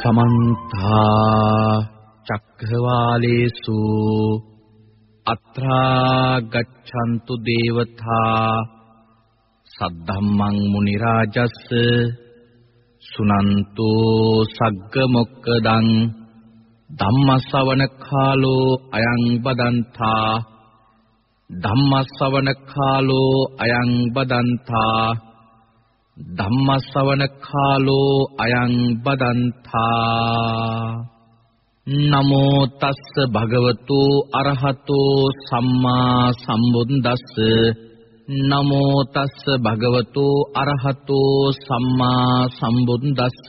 සමන්ත චක්ඛවාලේසු අත්‍රා ගච්ඡන්තු දේවතා සද්ධම්මං මුනි රාජස්ස සුනන්තු සග්ග මොක්කදං ධම්මස්සවන කාලෝ අයං බදන්තා ධම්මස්සවන කාලෝ අයං බදන්තා ධම්මස්සවන කාලෝ අයං බදන්තා. නමෝ තස්ස භගවතු අරහතෝ සම්මා සම්බුද්දස්ස. නමෝ තස්ස භගවතු අරහතෝ සම්මා සම්බුද්දස්ස.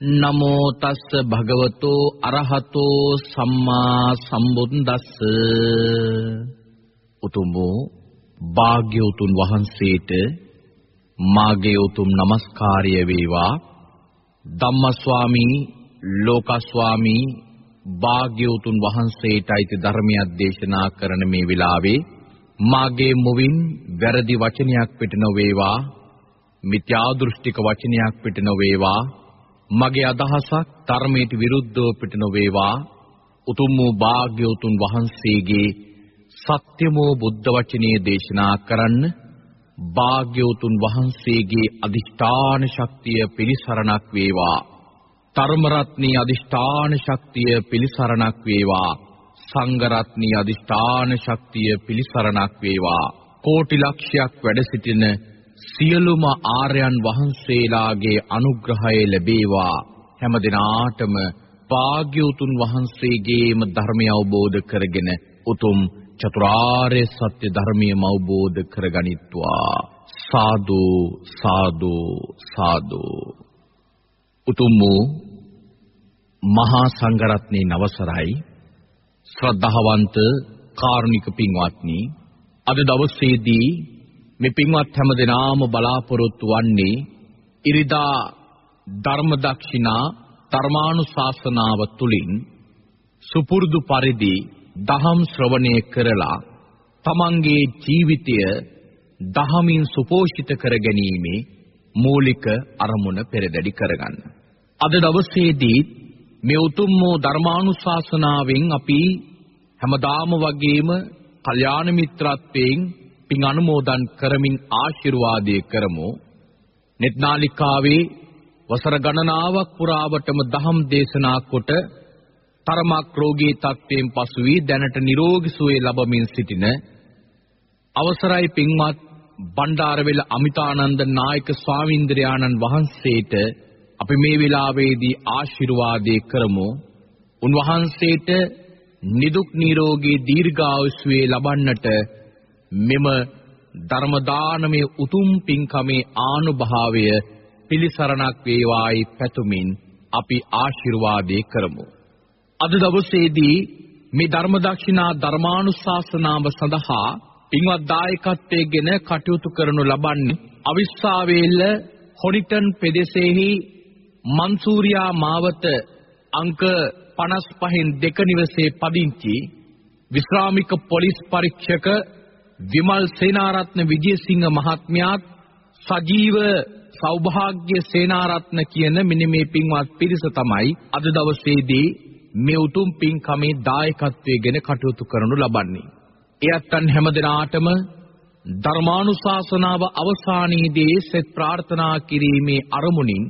නමෝ තස්ස භගවතු අරහතෝ සම්මා සම්බුද්දස්ස. උතුම් වූ භාග්‍යවතුන් වහන්සේට මාගේ උතුම් নমස්කාරය වේවා. ධම්මස්වාමී ලෝකස්වාමී භාග්‍යවතුන් වහන්සේට අයිති ධර්මයක් දේශනා කරන මේ වෙලාවේ මාගේ මුවින් වැරදි වචනයක් පිට නොවේවා. මිත්‍යා දෘෂ්ටික වචනයක් පිට නොවේවා. මගේ අදහසක් ධර්මයට විරුද්ධව පිට නොවේවා. උතුම් වූ භාග්‍යවතුන් වහන්සේගේ සත්‍යමෝ බුද්ධ වචනේ දේශනා කරන්න භාග්‍යවතුන් වහන්සේගේ අදිෂ්ඨාන ශක්තිය පිළිසරණක් වේවා. ධර්ම රත්නී අදිෂ්ඨාන ශක්තිය පිළිසරණක් වේවා. සංඝ රත්නී අදිෂ්ඨාන ශක්තිය පිළිසරණක් වේවා. කෝටි ලක්ෂයක් වැඩ සිටින සියලුම ආර්යයන් වහන්සේලාගේ අනුග්‍රහය ලැබේවා. හැම දිනාටම භාග්‍යවතුන් වහන්සේගේම ධර්මය අවබෝධ කරගෙන උතුම් චතුරාර්ය සත්‍ය ධර්මයම අවබෝධ කරගනිත්වා. සාදු සාදු සාදු. උතුම් වූ මහා සංඝරත්නයේ නවසරයි. ශ්‍රද්ධාවන්ත කාරුණික පින්වත්නි අද දවසේදී මේ පින්වත් හැම දෙනාම බලාපොරොත්තු වන්නේ ඉරිදා ධර්ම දක්ෂිනා ධර්මානුශාසනාව තුලින් සුපුරුදු පරිදි දහම් ශ්‍රවණය කරලා තමන්ගේ ජීවිතය දහමින් සුපෝෂිත කර ගැනීමේ මූලික අරමුණ පෙරදැඩි කරගන්න. අද දවසේදී මේ උතුම් වූ ධර්මානුශාසනාවෙන් අපි හැමදාම වගේම කල්යාණ මිත්‍රත්වයෙන් පින් අනුමෝදන් කරමින් ආශිර්වාදයේ කරමු. netnalikaවේ වසර ගණනාවක් පුරාවටම දහම් දේශනා කොට තරමක් රෝගී තත්ත්වයෙන් පසු වී දැනට නිරෝගී සුවය ලබමින් සිටින අවසරයි පින්වත් බණ්ඩාරවෙල අමිතානන්ද නායක ස්වාමීන්ද්‍රයාණන් වහන්සේට අපි මේ වෙලාවේදී ආශිර්වාදේ කරමු. උන්වහන්සේට නිදුක් නිරෝගී දීර්ඝායුෂ ලබන්නට මෙම ධර්ම දානමේ උතුම් පින්කමේ ආනුභාවය පිලිසරණක් වේවායි පැතුමින් අපි ආශිර්වාදේ කරමු. අද දවසේදී මේ ධර්ම දක්ෂිනා ධර්මානුශාසනාව සඳහා පින්වත් දායකත්වයෙන් කටයුතු කරනු ලබන්නේ අවිස්සාවේල්ල හොනිටන් පෙදෙසෙහි මන්සූරියා මාවත අංක 55න් දෙක නිවසේ පදිංචි විශ්‍රාමික පොලිස් පරීක්ෂක විමල් සේනාරත්න විජේසිංහ මහත්මයාත් සජීව සෞභාග්‍ය සේනාරත්න කියන මෙන්න මේ පින්වත් පිරිස තමයි අද දවසේදී මේ උතුම් පින්කමේ දායකත්වයෙන් කටයුතු කරනු ලබන්නේ. එයත්න් හැමදෙනාටම ධර්මානුශාසනාව අවසානයේදී සෙත් ප්‍රාර්ථනා කිරීමේ අරමුණින්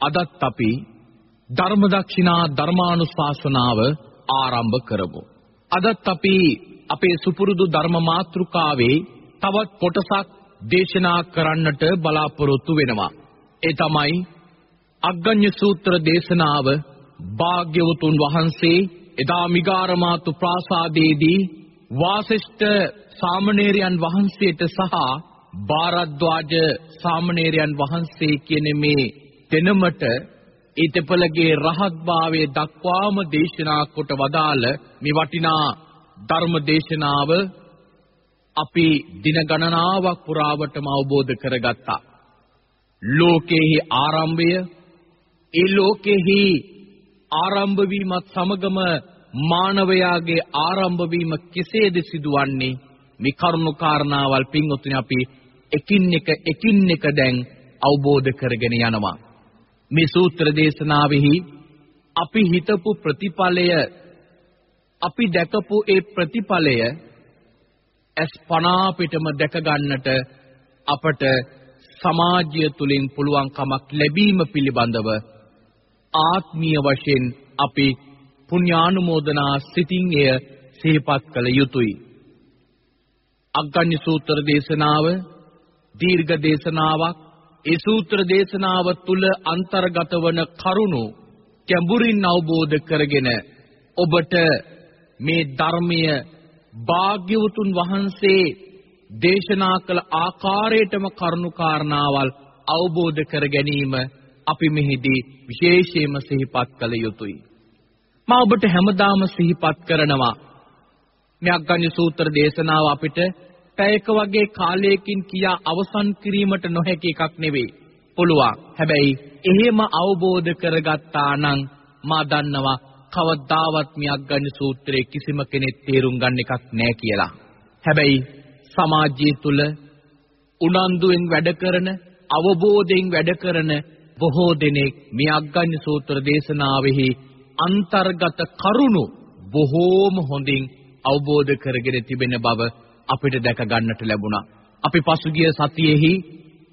අදත් අපි ධර්ම දක්ෂිනා ධර්මානුශාසනාව ආරම්භ කරමු. අදත් අපි අපේ සුපුරුදු ධර්ම මාතෘකාවේ තවත් කොටසක් දේශනා කරන්නට බලාපොරොත්තු වෙනවා. ඒ තමයි අග්ගඤ්ඤ සූත්‍ර දේශනාව භාග්‍යවතුන් වහන්සේ එදා මිගාරමාතු ප්‍රාසාදයේදී වාසිෂ්ඨ සාමණේරයන් වහන්සේට සහ භාරද්වාජ සාමණේරයන් වහන්සේ කියන මේ දෙනමට ඊතපලගේ රහත්භාවයේ දක්වාම දේශනා කොට වදාළ මේ වටිනා ධර්ම දේශනාව අපි දින ගණනාවක් පුරාවටම අවබෝධ කරගත්තා. ලෝකේහි ආරම්භය ඒ ලෝකෙහි ආරම්භ වීමත් සමගම මානවයාගේ ආරම්භ වීම කෙසේද සිදුවන්නේ? මේ කරුණු කාරණාවල් පින්වත්නි අපි එකින් එක එකින් එක දැන් අවබෝධ කරගෙන යනවා. මේ සූත්‍ර දේශනාවෙහි අපි හිතපු ප්‍රතිඵලය අපි දැකපු ඒ ප්‍රතිඵලය ඇස් පනා පිටම දැක ගන්නට අපට සමාජය තුලින් පුළුවන් කමක් ලැබීම පිළිබඳව ආත්මීය වශයෙන් අපි පුණ්‍යානුමෝදනා සිතින් එය සිහිපත් කළ යුතුය. අග්ගඤ්ඤ සූත්‍ර දේශනාව දීර්ඝ දේශනාවක් ඒ සූත්‍ර දේශනාව තුල අන්තර්ගත වන කරුණු ගැඹුරින් අවබෝධ කරගෙන ඔබට මේ ධර්මය භාග්‍යවතුන් වහන්සේ දේශනා කළ ආකාරයටම කරුණු කාරණාවල් අවබෝධ කර ගැනීම අපි මෙහිදී විශේෂයෙන්ම සිහිපත් කළ යුතුයි. මා ඔබට හැමදාම සිහිපත් කරනවා මේ අග්ගඤ්ඤ සූත්‍ර දේශනාව අපිට පැයක වගේ කාලයකින් කියා අවසන් කිරීමට නොහැකි එකක් නෙවෙයි. පුළුවන්. හැබැයි එහෙම අවබෝධ කරගත්තා නම් මා දන්නවා කවදාවත් මේ අග්ගඤ්ඤ සූත්‍රයේ කිසිම කෙනෙක් තේරුම් ගන්න එකක් නෑ කියලා. හැබැයි සමාජය තුල උනන්දුවෙන් වැඩ කරන අවබෝධයෙන් වැඩ කරන බොහෝ දෙනෙක් මේ අග්ගඤ්ඤ සූත්‍ර දේශනාවෙහි අන්තර්ගත කරුණු බොහෝම හොඳින් අවබෝධ කරගෙන තිබෙන බව අපිට දැක ගන්නට ලැබුණා. අපි පසුගිය සතියේහි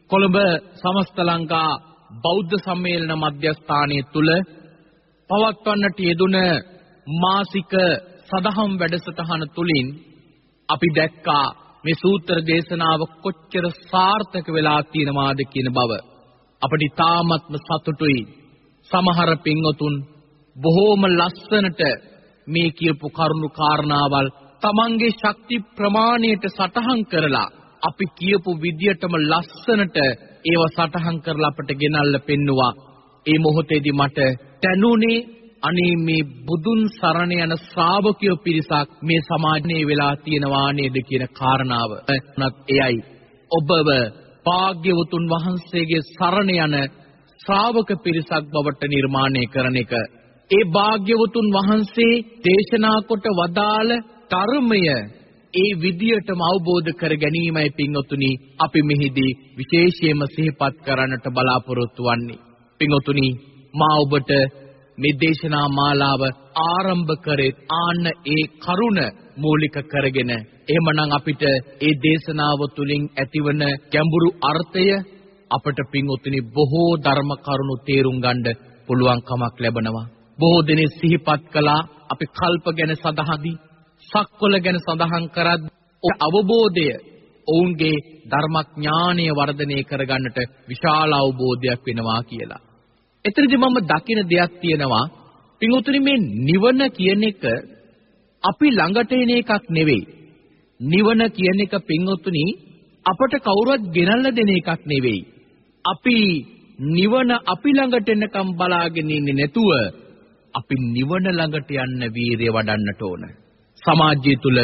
කොළඹ සමස්ත ලංකා බෞද්ධ සම්මේලන මධ්‍යස්ථානයේ තුල පවත්වන්නට යෙදුන මාසික සදහම් වැඩසටහන තුලින් අපි දැක්කා මේ සූත්‍ර දේශනාව කොච්චර සාර්ථක වෙලා තියෙනවාද කියන බව අපිට තාමත්ම සතුටුයි. සමහර පින්වතුන් බොහෝම ලස්සනට මේ කියපු කරුණු කාරණාවල් තමන්ගේ ශක්ති ප්‍රමාණයට සටහන් කරලා අපි කියපු විදියටම ලස්සනට ඒව සටහන් කරලා අපට ගෙනල්ල පෙන්නවා. ඒ මොහොතේදී මට තනුනේ අනේ මේ බුදුන් සරණ යන ශ්‍රාවකයෝ පිරිසක් මේ සමාජයේ වෙලා තියෙනවා නේද කියන කාරණාව. නත් එයයි. ඔබව භාග්‍යවතුන් වහන්සේගේ සරණ යන ශ්‍රාවක පිරිසක් බවට නිර්මාණය කරන එක. ඒ භාග්‍යවතුන් වහන්සේ දේශනා කොට වදාළ ධර්මය ඒ විදියටම අවබෝධ කර ගැනීමයි පින්වතුනි අපි මෙහිදී විශේෂයෙන්ම සිහිපත් කරන්නට බලාපොරොත්තු වන්නේ. පින්වතුනි මා ඔබට මේ දේශනා මාලාව ආරම්භ කරේ ආන්න ඒ කරුණ මූලික කරගෙන එහෙමනම් අපිට ඒ දේශනාව තුළින් ඇතිවන ගැඹුරු අර්ථය අපට පින්වතුනි බොහෝ ධර්ම කරුණු තේරුම් ගන්න පුළුවන් කමක් ලැබනවා බොහෝ දෙනෙක් සිහිපත් කළා අපි කල්ප ගැන සඳහන්දී සක්වල ගැන සඳහන් කරත් අවබෝධය ඔවුන්ගේ ධර්මඥානය වර්ධනය කරගන්නට විශාල අවබෝධයක් වෙනවා කියලා. එතනදී මම දකින දෙයක් තියෙනවා පින්වතුනි මේ නිවන කියන එක අපි ළඟට එන එකක් නෙවෙයි. නිවන කියන එක පින්වතුනි අපට කවුරුවත් ගෙනල්ලා දෙන එකක් නෙවෙයි. අපි නිවන අපි ළඟට එනකම් බලාගෙන ඉන්නේ නැතුව අපි නිවන ළඟට යන්න වීරිය වඩන්නට ඕන. සමාජය තුල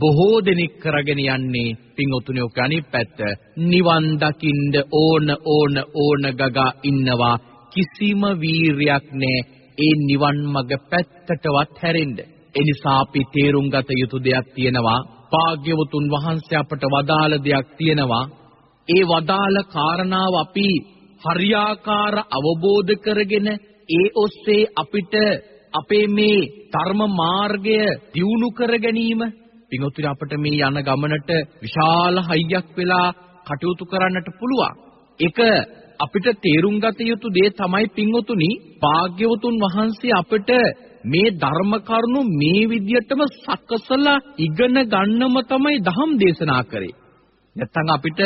බොහෝ දෙනෙක් කරගෙන යන්නේ පින්වතුනි ඔක අනිත් පැත්ත නිවන් දකින්න ඕන ඕන ඕන ගගා ඉන්නවා කිසිම වීරියක් නැහැ ඒ නිවන් මඟ පැත්තටවත් හැරෙන්න. ඒ නිසා අපි තේරුම් ගත යුතු දෙයක් තියෙනවා. භාග්‍යවතුන් වහන්සේ අපට වදාළ දෙයක් තියෙනවා. ඒ වදාළ කාරණාව අපි හරියාකාර අවබෝධ කරගෙන ඒ ඔස්සේ අපිට අපේ මේ ධර්ම මාර්ගය දියුණු කර ගැනීම පින්වත්නි අපිට මේ යන ගමනට විශාල හයියක් වෙලා කටයුතු කරන්නට පුළුවන්. ඒක අපිට තේරුම් ගත යුතු දේ තමයි පින්වතුනි භාග්‍යවතුන් වහන්සේ අපිට මේ ධර්ම කරුණු මේ විදියටම සකසලා ඉගෙන ගන්නම තමයි ධම් දේශනා කරේ. නැත්තම් අපිට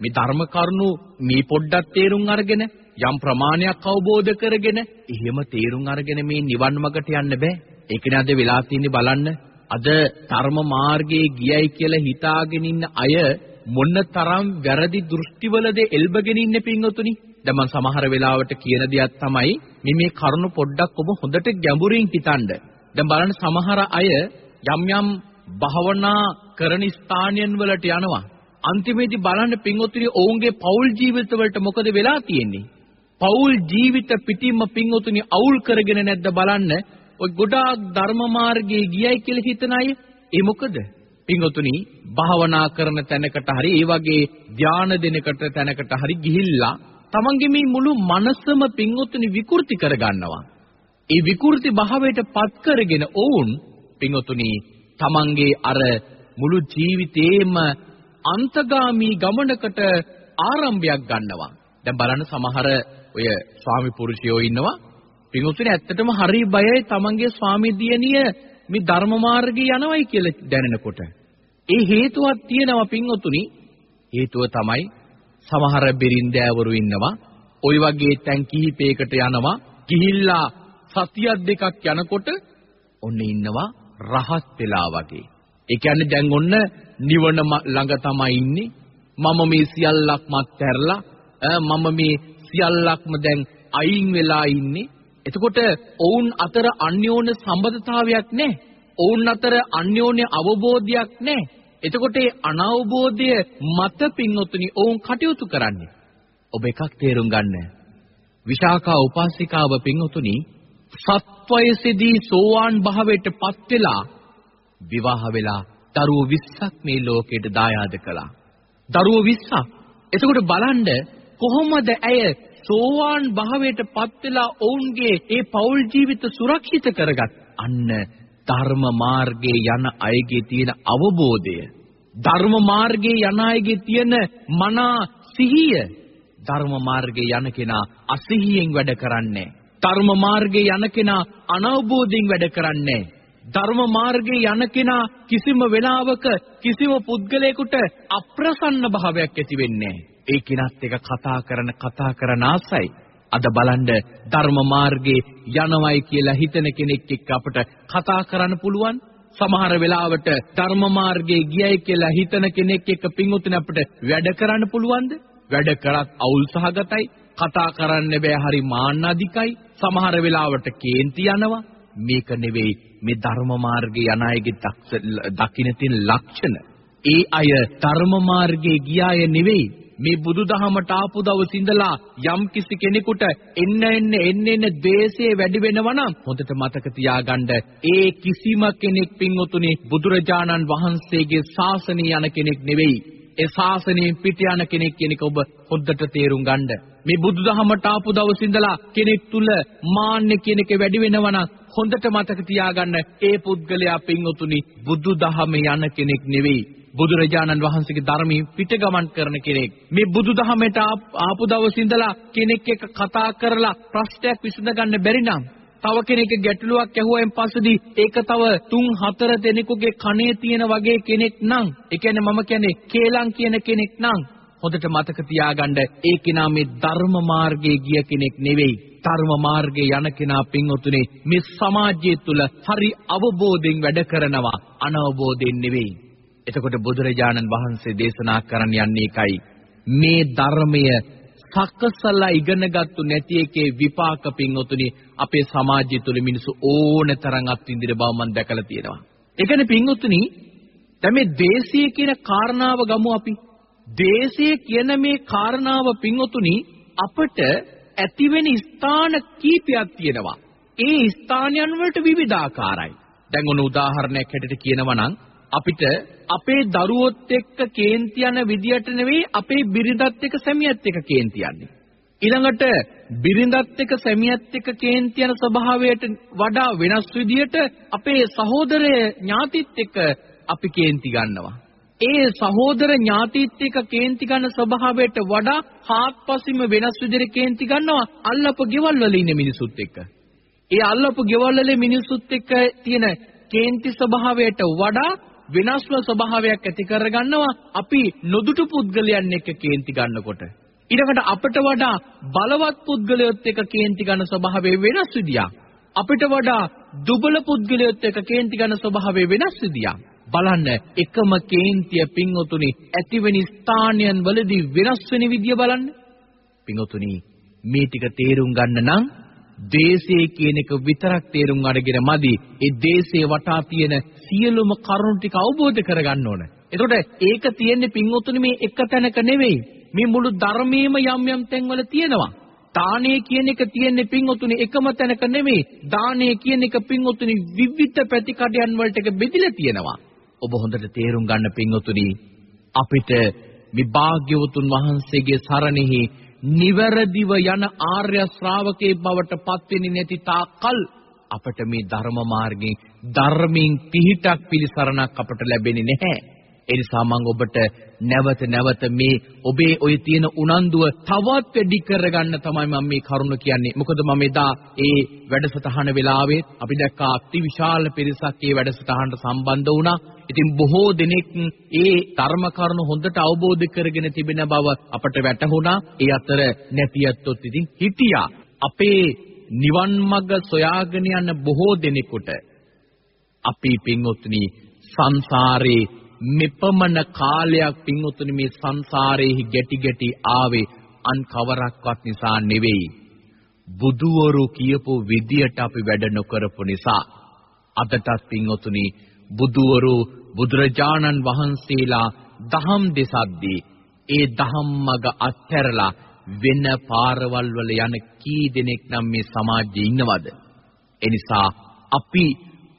මේ ධර්ම කරුණු මේ පොඩ්ඩක් තේරුම් අරගෙන යම් ප්‍රමාණයක් අවබෝධ කරගෙන එහෙම තේරුම් අරගෙන මේ නිවන් මාර්ගට යන්න බෑ. ඒකනේ අද වෙලා තියෙන්නේ බලන්න. අද ධර්ම මාර්ගයේ ගියයි කියලා හිතාගෙන ඉන්න අය මොන තරම් වැරදි දෘෂ්ටිවලද එල්බගෙන ඉන්නේ පින්වතුනි. දැන් මම සමහර වෙලාවට කියන දෙයක් තමයි මේ මේ කරුණු පොඩ්ඩක් ඔබ හොඳට ගැඹුරින් හිතන්න. දැන් බලන්න සමහර අය යම් යම් භවනා කරන ස්ථානයන් වලට යනවා. අන්තිමේදී බලන්න පින්වතුනි ඔවුන්ගේ පෞල් ජීවිතවලට මොකද වෙලා තියෙන්නේ? පෞල් ජීවිත පිටින්ම පින්වතුනි අවුල් කරගෙන නැද්ද බලන්න. ඔය ගොඩාක් ධර්ම මාර්ගයේ ගියයි කියලා හිතන අය ඒ මොකද? පින්වතුනි භාවනා කරන තැනකට හරි ඒ වගේ ධානය දෙනකට තැනකට හරි ගිහිල්ලා තමන්ගේ මේ මුළු මනසම පින්වතුනි විකෘති කරගන්නවා. ඒ විකෘති භාවයට පත් කරගෙන ඔවුන් පින්වතුනි තමන්ගේ අර මුළු ජීවිතේම අන්තගාමී ගමනකට ආරම්භයක් ගන්නවා. දැන් බලන්න සමහර ඔය ස්වාමි පුරුෂයෝ ඉන්නවා. පින්වතුනි ඇත්තටම හරි බයයි තමන්ගේ ස්වාමි දියණිය මේ ධර්ම මාර්ගේ යනවයි කියලා දැනෙනකොට. ඒ හේතුවක් තියෙනවා පින්වතුනි. හේතුව තමයි සමහර බිරින්දෑවරු ඉන්නවා. ওই වගේ තැන් කිහිපයකට යනවා. ගිහිල්ලා සතියක් දෙකක් යනකොට ඔන්න ඉන්නවා රහත් වෙලා වගේ. ඒ කියන්නේ දැන් ඔන්න නිවන ළඟ තමයි ඉන්නේ. මම මේ සියල්ලක්ම අත්හැරලා මම මේ සියල්ලක්ම දැන් අයින් වෙලා ඉන්නේ. එතකොට ඔවුන් අතර අන්‍යෝන්‍ය සම්බන්ධතාවයක් නැහැ. ඔවුන් අතර අන්‍යෝන්‍ය අවබෝධයක් නැහැ. එතකොට ඒ අනවබෝධය මත පින්වතුනි ඔවුන් කටයුතු කරන්නේ. ඔබ එකක් තේරුම් ගන්න. විශාකා උපාසිකාව පින්වතුනි සත්වයසේදී සෝවාන් භාවයට පත් වෙලා විවාහ වෙලා දරුවෝ 20ක් මේ ලෝකෙට දායාද කළා. දරුවෝ 20ක්. එතකොට බලන්න කොහොමද ඇය සෝවාන් භාවයට පත් වෙලා ඔවුන්ගේ ඒ පෞල් ජීවිත සුරක්ෂිත කරගත්? අන්න ධර්ම මාර්ගයේ යන අයගේ තියෙන අවබෝධය. ධර්ම මාර්ගයේ යන අයගේ තියෙන මනා සිහිය. ධර්ම මාර්ගයේ යන කෙනා අසිහියෙන් වැඩ කරන්නේ. ධර්ම මාර්ගයේ යන කෙනා අනවබෝධයෙන් වැඩ කරන්නේ. ධර්ම මාර්ගයේ යන කෙනා කිසිම වෙලාවක කිසිම පුද්ගලයෙකුට අප්‍රසන්න භාවයක් ඇති වෙන්නේ. ඒ කිනත් එක කතා කරන කතා කරන ආසයි. අද බලන්න ධර්ම මාර්ගේ යනවයි කියලා හිතන කෙනෙක් එක්ක අපිට කතා කරන්න පුළුවන්. සමහර වෙලාවට ධර්ම මාර්ගේ ගියයි කියලා හිතන කෙනෙක් එක්ක පිංඋතුන අපිට වැඩ කරන්න පුළුවන්ද? වැඩ කරත් අවුල් සහගතයි. කතා කරන්න බෑ හරි මාන්න අධිකයි සමහර වෙලාවට කේන්ති යනවා. මේක නෙවෙයි මේ ධර්ම මාර්ගේ යන අයගේ දකින්න තියෙන ලක්ෂණ. ඒ අය ධර්ම මාර්ගේ ගියාය නෙවෙයි. මේ බුදුදහමට ආපු දවස් ඉඳලා යම් කිසි කෙනෙකුට එන්න එන්න එන්න එන්න ද්වේෂය වැඩි වෙනවා නම් හොඳට මතක තියාගන්න ඒ කිසිම කෙනෙක් පින්වතුනි බුදුරජාණන් වහන්සේගේ ශාසනය යන කෙනෙක් නෙවෙයි ඒ ශාසනයෙන් පිට යන කෙනෙක් කියන එක ඔබ හොද්දට තේරුම් ගන්න. මේ බුදුදහමට ආපු දවස් ඉඳලා කෙනෙක් තුල මාන්නේ කියන එක වැඩි වෙනවා නම් හොඳට මතක තියාගන්න ඒ පුද්ගලයා පින්වතුනි බුදුදහම යන කෙනෙක් නෙවෙයි. බුදුරජාණන් වහන්සේගේ ධර්මයේ පිටගමන් කරන කෙනෙක්. මේ බුදුදහමට ආපු දවස් ඉඳලා කෙනෙක් එක්ක කතා කරලා ප්‍රශ්නයක් විසඳ ගන්න බැරි නම් තව කෙනෙක් ගැටලුවක් ඇහුවයින් පස්සේදී ඒක තව 3 4 දෙනෙකුගේ කනේ තියෙන වගේ කෙනෙක් නම් ඒ කියන්නේ මම කියන්නේ කේලම් කියන කෙනෙක් නම් හොඳට මතක තියාගන්න ඒ කෙනා මේ ධර්ම මාර්ගයේ ගිය කෙනෙක් නෙවෙයි ධර්ම මාර්ගයේ යන කෙනා පින්වතුනි මේ සමාජය තුල හරි අවබෝධයෙන් වැඩ කරනවා අනවබෝධයෙන් නෙවෙයි එතකොට බුදුරජාණන් වහන්සේ දේශනා කරන්න යන්නේ එකයි මේ ධර්මය සකසලා ඉගෙනගත්තු නැති එකේ විපාක පින්වතුනි අපේ සමාජය තුළ මිනිස්සු ඕන තරම් අත්විඳින බව මම දැකලා තියෙනවා. ඒ කියන්නේ පින්වතුනි දැන් මේ දේශීය කියන කාරණාව ගමු අපි. දේශීය කියන මේ කාරණාව පින්වතුනි අපට ඇතිවෙන ස්ථාන කීපයක් තියෙනවා. ඒ ස්ථානයන් වලට විවිධාකාරයි. දැන් ඔන්න උදාහරණයක් හැටියට කියනවා නම් අපිට අපේ දරුවොත් එක්ක කේන්ති යන විදියට නෙවෙයි අපේ බිරිඳත් එක්ක සැමියත් එක්ක කේන්ති යන්නේ. ඊළඟට බිරිඳත් එක්ක සැමියත් එක්ක කේන්ති යන ස්වභාවයට වඩා වෙනස් විදියට අපේ සහෝදරය ඥාතිත් එක්ක අපි කේන්ති ගන්නවා. ඒ සහෝදර ඥාතිත් එක්ක කේන්ති ගන්න ස්වභාවයට වඩා හාත්පසින්ම වෙනස් විදිහට කේන්ති ගන්නවා අල්ලපු ගෙවල් වල ඉන්න මිනිසුත් එක්ක. ඒ අල්ලපු ගෙවල් වල මිනිසුත් එක්ක තියෙන කේන්ති ස්වභාවයට වඩා වෙනස්ම ස්වභාවයක් ඇති කරගන්නවා අපි නොදුටු පුද්ගලයන් එක්ක කේන්ති ගන්නකොට. ඊළඟට අපිට වඩා බලවත් පුද්ගලයොත් එක්ක කේන්ති ගන්න ස්වභාවය වෙනස් විදියක්. අපිට වඩා දුබල පුද්ගලයොත් එක්ක කේන්ති ගන්න ස්වභාවය වෙනස් විදියක්. බලන්න එකම කේන්තිය පින්වතුනි ඇතිවෙන ස්ථානයන් වලදී වෙනස් වෙන විදිය බලන්න. පින්වතුනි මේ ටික තේරුම් ගන්න නම් දේශය කියන එක විතරක් තේරුම් අරගෙන මදි. ඒ දේශේ වටා තියෙන සියලුම කරුණු ටික අවබෝධ කරගන්න ඕන. එතකොට ඒක තියෙන්නේ පින්වතුනි මේ එක තැනක නෙවෙයි. මේ මුළු ධර්මයේම යම් යම් තැන්වල තියෙනවා. දානය කියන එක තියෙන්නේ පින්වතුනි එකම තැනක නෙවෙයි. දානය කියන එක පින්වතුනි විවිධ ප්‍රතිකඩයන් වලට එක බෙදිලා තියෙනවා. ඔබ හොඳට තේරුම් ගන්න පින්වතුනි අපිට මේ භාග්‍යවතුන් වහන්සේගේ සරණෙහි නිවැරදිව යන ආර්ය ශ්‍රාවකේ බවට පත් වෙන්නේ නැති තාක්කල් අපට මේ ධර්ම මාර්ගයෙන් ධර්මයෙන් පිහිටක් පිළිසරණක් අපට ලැබෙන්නේ නැහැ. ඒ නිසා මම ඔබට නැවත නැවත මේ ඔබේ ඔය තියෙන උනන්දුව තවත් වැඩි කරගන්න තමයි මම මේ කරුණ කියන්නේ. මොකද මම එදා ඒ වැඩසටහන වෙලාවේ අපි දැක්කා අති විශාල පිරිසක් ඒ වැඩසටහනට සම්බන්ධ වුණා. ඉතින් බොහෝ දෙනෙක් ඒ ධර්ම කරුණු හොඳට අවබෝධ කරගෙන තිබෙන බව අපට වැටහුණා. ඒ අතර නැතියත්ොත් ඉතින් හිටියා. අපේ නිවන් මඟ සොයාගෙන යන බොහෝ දෙනෙකුට අපි පින්වත්නි සංසාරේ මෙපමණ කාලයක් පින්වත්නි මේ සංසාරේහි ගැටි ගැටි ආවේ අන් කවරක්වත් නිසා නෙවෙයි බුදුවරු කියපු විදියට අපි වැඩ නොකරපු නිසා අදටත් පින්වත්නි බුදුවරු බුදුරජාණන් වහන්සේලා දහම් දෙසද්දී ඒ දහම් මඟ අත්හැරලා වෙන පාරවල් වල යන කී දෙනෙක් නම් මේ සමාජයේ ඉන්නවද? එනිසා අපි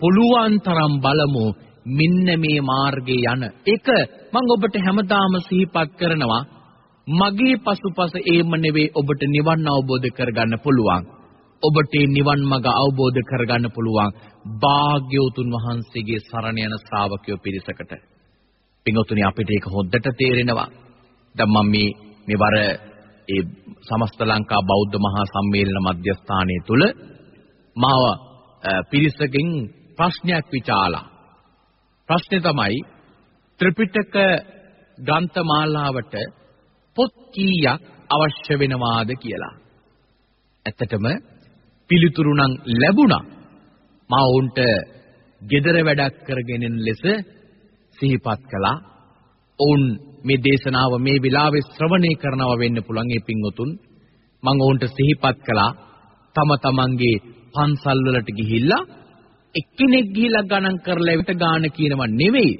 පුළුවන් තරම් බලමු මෙන්න මේ මාර්ගේ යන. එක මම ඔබට හැමදාම සිහිපත් කරනවා. මගේ පසුපස ඒම නෙවෙයි ඔබට නිවන් අවබෝධ කරගන්න පුළුවන්. ඔබට නිවන් මඟ අවබෝධ කරගන්න පුළුවන්. භාග්‍යවතුන් වහන්සේගේ සරණ යන ශ්‍රාවකයෝ පිරිසකට. පින්වතුනි අපිට ඒක හොද්දට තේරෙනවා. දැන් මම මේ මෙවර ඒ සමස්ත ලංකා බෞද්ධ මහා සම්මේලන මධ්‍යස්ථානයේ තුල මාව පිරිසකින් ප්‍රශ්නයක් විචාලා. ප්‍රශ්නේ තමයි ත්‍රිපිටක ග්‍රන්ථ මාලාවට පොත් කීයක් අවශ්‍ය වෙනවාද කියලා. ඇත්තටම පිළිතුරු නම් ලැබුණා. මා වුන්ට gedara වැඩක් කරගෙන ලෙස සිහිපත් කළා. ඔවුන් මේ දේශනාව මේ වෙලාවේ ශ්‍රවණය කරනවා වෙන්න පුළුවන් ඒ පින්වතුන්. මම ඔවුන්ට සිහිපත් කළා තම තමන්ගේ පන්සල් වලට ගිහිල්ලා එක්කෙනෙක් ගිහිලා ගණන් කරලා එවිට ගාන කියනව නෙවෙයි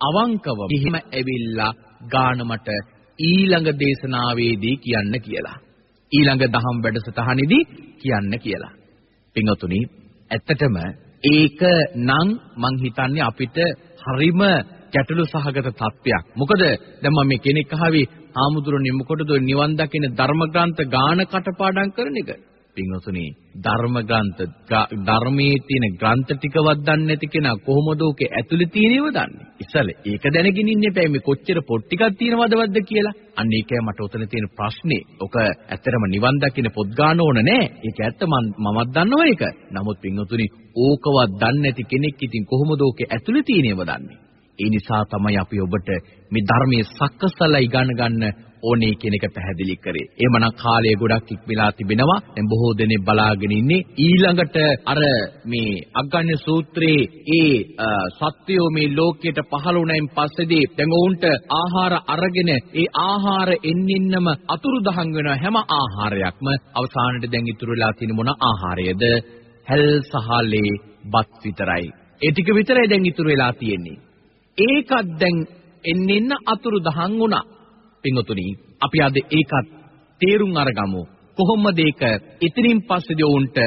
අවංකව එහෙම ඇවිල්ලා ගාන මට ඊළඟ දේශනාවේදී කියන්න කියලා ඊළඟ දහම් වැඩසටහනේදී කියන්න කියලා පින්වතුනි ඇත්තටම ඒක නම් මං හිතන්නේ අපිට හරිම ගැටලු සහගත තත්ත්වයක්. මොකද දැන් මම මේ කෙනෙක් අහවි ආමුදුරනේ මොකටද නිවන් දකින ධර්ම ග්‍රන්ථ ගාන කටපාඩම් කරන එක? පින්වතුනි ධර්ම ග්‍රන්ථ ධර්මයේ තියෙන ග්‍රන්ථ ටිකවත් දන්නේ නැති කෙනා කොහොමද ඕකේ ඇතුලේ තියෙනව දන්නේ ඉස්සල ඒක දැනගෙන ඉන්න එපා. මේ කොච්චර පොත් ටිකක් තියෙනවදවද්ද කියලා. අන්න ඒකයි මට උතන තියෙන ප්‍රශ්නේ. ඔක ඇත්තරම නිවන් දකින්න පොත් ගන්න ඕන නෑ. ඒක ඇත්ත මමත් දන්නවා ඒක. නමුත් පින්වතුනි ඕකවත් දන්නේ නැති කෙනෙක් ඉතින් කොහොමද ඕකේ ඇතුලේ තියෙනව දන්නේ ඒ නිසා තමයි අපි ඔබට මේ ධර්මයේ සක්කසලා ඉගෙන ගන්න ඕනේ කියන එක පැහැදිලි කරේ. එහෙමනම් කාලය ගොඩක් ඉක්මලා තිබෙනවා. දැන් බොහෝ දෙනෙක් බලාගෙන ඉන්නේ ඊළඟට අර මේ අග්ගඤ්ඤ සූත්‍රයේ ඒ සත්‍යෝ මේ ලෝකයට පහළ වුණයින් පස්සේදී දැන් උන්ට ආහාර අරගෙන ඒ ආහාර එන්නින්නම අතුරුදහන් වෙන හැම ආහාරයක්ම අවසානයේ දැන් ඉතුරු වෙලා තියෙන මොන ආහාරයද? හැල් සහලේ බත් විතරයි. ඒ ටික විතරයි දැන් ඉතුරු වෙලා තියෙන්නේ. ඒකත් දැන් එන්නින්න අතුරුදහන් වුණා. පින්වතුනි අපි අද ඒකත් තේරුම් අරගමු. කොහොමද ඒක? ඉතිරින් පස්සේදී උන්ට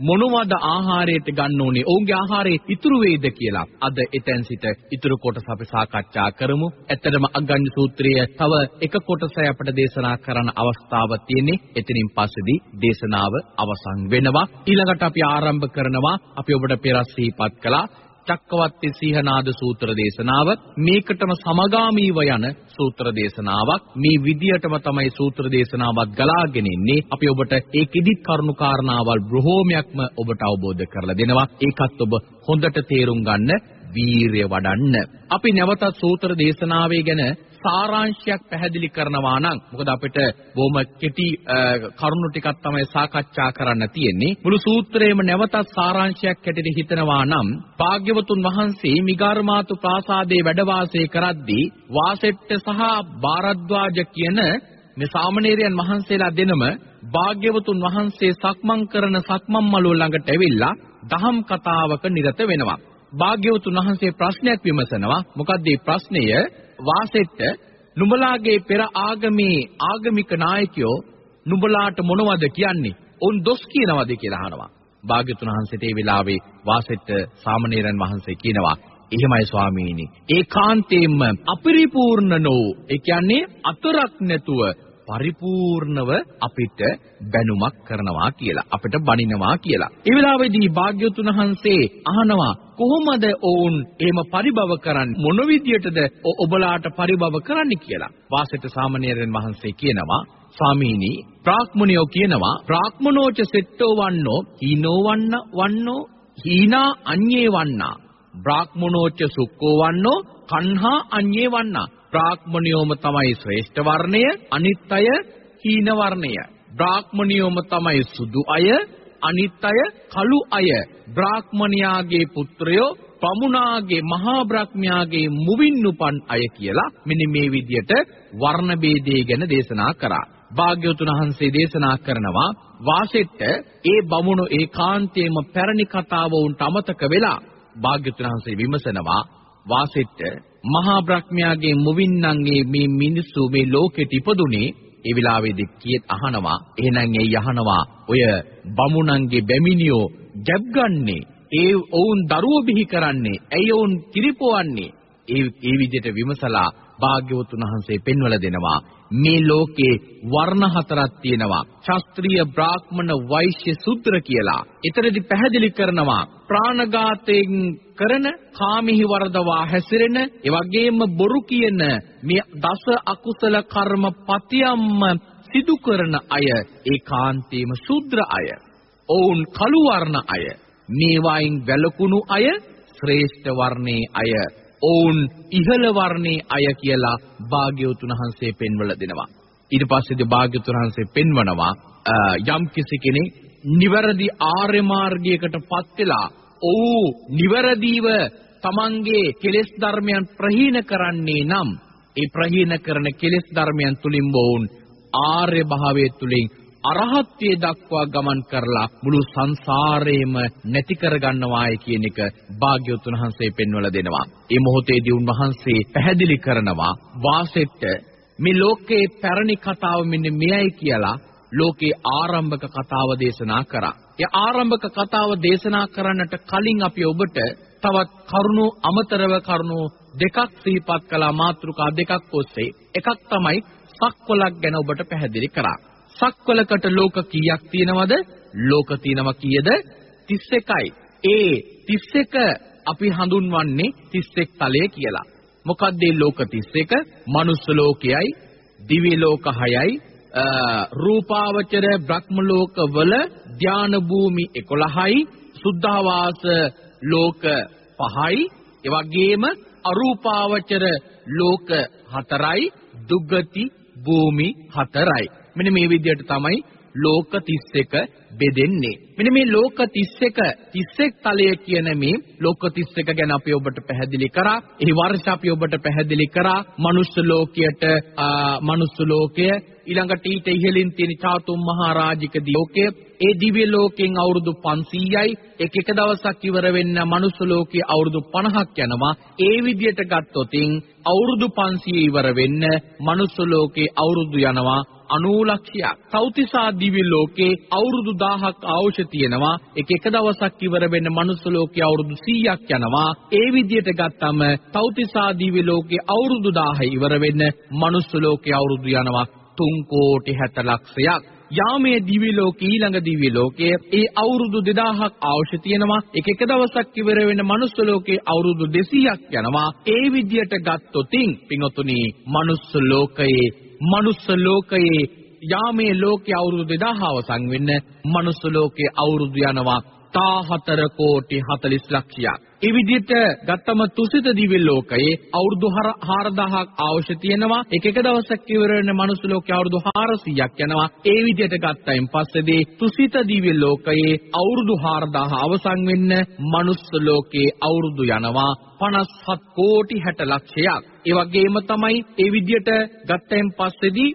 මොනවද ආහාරයට ගන්න ඕනේ? ඔවුන්ගේ ආහාරය ඉතුරු වේද කියලා අද එතෙන් සිට ඉතුරු කොටස අපි සාකච්ඡා කරමු. ඇත්තටම අග්ගඤ්ඤ සූත්‍රයේ තව එක කොටසයි අපිට දේශනා කරන්න අවස්ථාවක් තියෙන්නේ. එතනින් පස්සේදී දේශනාව අවසන් වෙනවා. ඊළඟට අපි ආරම්භ කරනවා. අපි ඔබට පෙර සිහිපත් කළා චක්කවර්ති සීහනාද සූත්‍ර දේශනාව මේකටම සමගාමීව යන සූත්‍ර දේශනාවක්. මේ විදියටම තමයි සූත්‍ර දේශනාවත් ගලාගෙන ඉන්නේ. අපි ඔබට ඒකෙදිත් කරුණු කාරණාවල් බොහෝමයක්ම ඔබට අවබෝධ කරලා දෙනවා. ඒකත් ඔබ හොඳට තේරුම් ගන්න වීරිය වඩන්න. අපි නැවතත් සූත්‍ර දේශනාවේ ගැන සාරාංශයක් පැහැදිලි කරනවා නම් මොකද අපිට බොහොම කෙටි කරුණු ටිකක් තමයි සාකච්ඡා කරන්න තියෙන්නේ. මුළු සූත්‍රයේම නැවතත් සාරාංශයක් හැටියට හිතනවා නම් භාග්‍යවතුන් වහන්සේ මිගාරමාතු ප්‍රාසාදයේ වැඩ වාසය කරද්දී වාසෙට්ට සහ බාරද්වාජ කියන මේ සාමණේරයන් වහන්සේලා දෙනම භාග්‍යවතුන් වහන්සේ සක්මන් කරන සක්මන් මළුව ළඟට ඇවිල්ලා දහම් කතාවක නිරත වෙනවා. භාග්‍යවතුන් වහන්සේ ප්‍රශ්නයක් විමසනවා. මොකක්ද මේ ප්‍රශ්නය? වාසෙට්ට නුඹලාගේ පෙර ආගමේ ආගමික නායකයෝ නුඹලාට මොනවද කියන්නේ? උන් දොස් කියනවද කියලා අහනවා. භාග්‍යතුන් වහන්සේට ඒ වෙලාවේ වාසෙට්ට සාමණේරයන් වහන්සේ කියනවා එහෙමයි ස්වාමීනි. ඒකාන්තයෙන්ම අපරිපූර්ණ නෝ. ඒ කියන්නේ අතරක් නැතුව පරිපූර්ණව අපිට බැනුමක් කරනවා කියලා අපිට බනිනවා කියලා. ඒ වෙලාවේදී භාග්‍යවතුන් වහන්සේ අහනවා කොහොමද ඔවුන් එහෙම පරිභව කරන්නේ මොන විදියටද ඔබලාට පරිභව කරන්නේ කියලා. වාසෙට සාමණේරයන් වහන්සේ කියනවා ස්වාමීනි ප්‍රාක්‍මණයෝ කියනවා ප්‍රාක්‍මනෝච සෙට්ටෝ වන්නෝ හීනෝ වන්න වන්නෝ හීනා අඤ්ඤේ වන්නා බ්‍රාහ්මනෝච්ච සුක්කෝ වන්නෝ කන්හා අඤ්ඤේ වන්නා බ්‍රාහ්මණියෝම තමයි ශ්‍රේෂ්ඨ වර්ණය අනිත් අය හීන වර්ණය බ්‍රාහ්මණියෝම තමයි සුදු අය අනිත් අය කළු අය බ්‍රාහ්මණයාගේ පුත්‍රයෝ පමුණාගේ මහා බ්‍රහ්මයාගේ මුවින් උපන් අය කියලා මෙන්න මේ විදියට වර්ණ ભેදය ගැන දේශනා කරා. භාග්‍යවතුන් වහන්සේ දේශනා කරනවා වාසෙට්ට ඒ බමුණු ඒකාන්තයෙන්ම පැරණි කතාව උන්ට අමතක වෙලා භාග්‍යවතුන් වහන්සේ විමසනවා වාසෙට්ට මහා බ්‍රහ්මයාගේ මුවින්නන්ගේ මේ මිනිස්සු මේ ලෝකෙට ඉපදුනේ ඒ වෙලාවේදී කියත් අහනවා. එහෙනම් ඒ යහනවා. ඔය බමුණන්ගේ බැමිනියෝ ගැබ් ගන්නේ ඒ ඔවුන් දරුවෝ බිහි කරන්නේ. ඇයි ඔවුන් කිරිපොවන්නේ? ඒ ඒ විදිහට විමසලා භාග්‍යවතුන් වහන්සේ පෙන්වලා දෙනවා. මේ ලෝකේ වර්ණ හතරක් තියෙනවා ශාස්ත්‍රීය බ්‍රාහ්මණ වෛශ්‍ය සූත්‍ර කියලා. ඊතරදි පැහැදිලි කරනවා ප්‍රාණඝාතයෙන් කරන කාමෙහි වරදවා හැසිරෙන ඒ වගේම බොරු කියන මේ දස අකුසල කර්ම පතියම්ම සිදු කරන අය ඒකාන්තේම ශුද්‍ර අය. ඔවුන් කළු වර්ණ අය. මේවායින් වැළකුණු අය ශ්‍රේෂ්ඨ වර්ණයේ අය ඔවුන් ඉහළ වර්ණයේ අය කියලා භාග්‍යවතුන් වහන්සේ පෙන්වලා දෙනවා. ඊට පස්සේදී භාග්‍යවතුන් වහන්සේ පෙන්වනවා යම් කිසි කෙනෙක් නිවැරදි ආර්ය මාර්ගයකටපත් වෙලා ඔහු නිවැරදිව තමන්ගේ කෙලෙස් ධර්මයන් ප්‍රහීන කරන්නේ නම් ඒ ප්‍රහීන කරන කෙලෙස් ධර්මයන් තුලින් වුන් ආර්ය භාවයේ තුලින් අරහත්ත්වයට දක්වා ගමන් කරලා මුළු සංසාරේම නැති කරගන්නවායි කියන එක භාග්‍යවතුන් වහන්සේ පෙන්වලා දෙනවා. මේ මොහොතේදී උන්වහන්සේ පැහැදිලි කරනවා වාසෙට්ට මේ ලෝකේ පැරණි කතාව මෙන්න මෙයයි කියලා ලෝකේ ආරම්භක කතාව දේශනා කරා. ඒ ආරම්භක කතාව දේශනා කරන්නට කලින් අපි ඔබට තවත් කරුණු අමතරව කරුණු දෙකක් සිහිපත් කළා මාතෘකා දෙකක් ඔස්සේ. එකක් තමයි සක්වලක් ගැන ඔබට පැහැදිලි කරා. සක්වලකට ලෝක කීයක් තියෙනවද? ලෝක තියෙනවා කීයද? 31යි. ඒ 31 අපි හඳුන්වන්නේ 31 තලය කියලා. මොකක්ද මේ ලෝක 31? මනුස්ස ලෝකයයි, දිව්‍ය ලෝක 6යි, රූපාවචර බ්‍රහ්ම ලෝක වල ධාන භූමි 11යි, සුද්ධාවාස ලෝක 5යි, ඒ වගේම අරූපාවචර ලෝක 4යි, දුගති භූමි 4යි. මෙන්න මේ විදිහට තමයි ලෝක 31 බෙදෙන්නේ. මෙන්න මේ ලෝක 31 31 තලය කියන මේ ලෝක 31 ගැන අපි ඔබට පැහැදිලි කරා. එහි වර්ෂ අපි ඔබට පැහැදිලි කරා. මනුස්ස ලෝකයට මනුස්ස ලෝකය ඊළඟට ඊට ඉහළින් තියෙන චාතුම් මහරජික ලෝකය ඒ දිව්‍ය ලෝකෙන් අවුරුදු 500යි එක එක දවසක් ඉවර වෙන්න මනුස්ස ලෝකයේ අවුරුදු 50ක් යනවා ඒ විදිහට ගත්තොතින් අවුරුදු 500 ඉවර වෙන්න මනුස්ස ලෝකේ අවුරුදු යනවා 90 ලක්ෂයක්. සෞතිසා දිව්‍ය ලෝකේ අවුරුදු 1000ක් අවශ්‍ය තියෙනවා. එක එක දවසක් ඉවර වෙන්න මනුස්ස ලෝකේ අවුරුදු 100ක් යනවා. ඒ විදිහට ගත්තම සෞතිසා දිව්‍ය ලෝකේ අවුරුදු 1000 ඉවර වෙන්න මනුස්ස ලෝකේ අවුරුදු යනවා 3 කෝටි 60 ලක්ෂයක්. යාමේ දිව්‍ය ලෝකේ ඊළඟ දිව්‍ය ලෝකයේ ඒ අවුරුදු 2000ක් අවශ්‍ය තියෙනවා එක එක දවසක් ඉවර වෙන මනුස්ස ලෝකේ අවුරුදු 200ක් යනවා ඒ විදියට ගත්තොතින් පින්වතුනි මනුස්ස ලෝකයේ මනුස්ස ලෝකයේ යාමේ ලෝකයේ අවුරුදු 2000 අවසන් වෙන්න මනුස්ස ලෝකයේ අවුරුදු යනවා 14 කෝටි 40 ලක්ෂයක්. ඒ විදිහට ගත්තම තුසිත දිව්‍ය ලෝකයේ අවුරුදු 4000ක් අවශ්‍ය තියෙනවා. එක එක දවසක් ඉවර වෙන මනුස්ස ලෝකයේ අවුරුදු 400ක් යනවා. ඒ විදිහට ගත්තයින් පස්සේදී තුසිත දිව්‍ය ලෝකයේ අවුරුදු 4000 අවසන් වෙන්න මනුස්ස ලෝකයේ අවුරුදු යනවා 57 කෝටි 60 ලක්ෂයක්. ඒ වගේම තමයි ඒ විදිහට ගත්තයින් පස්සේදී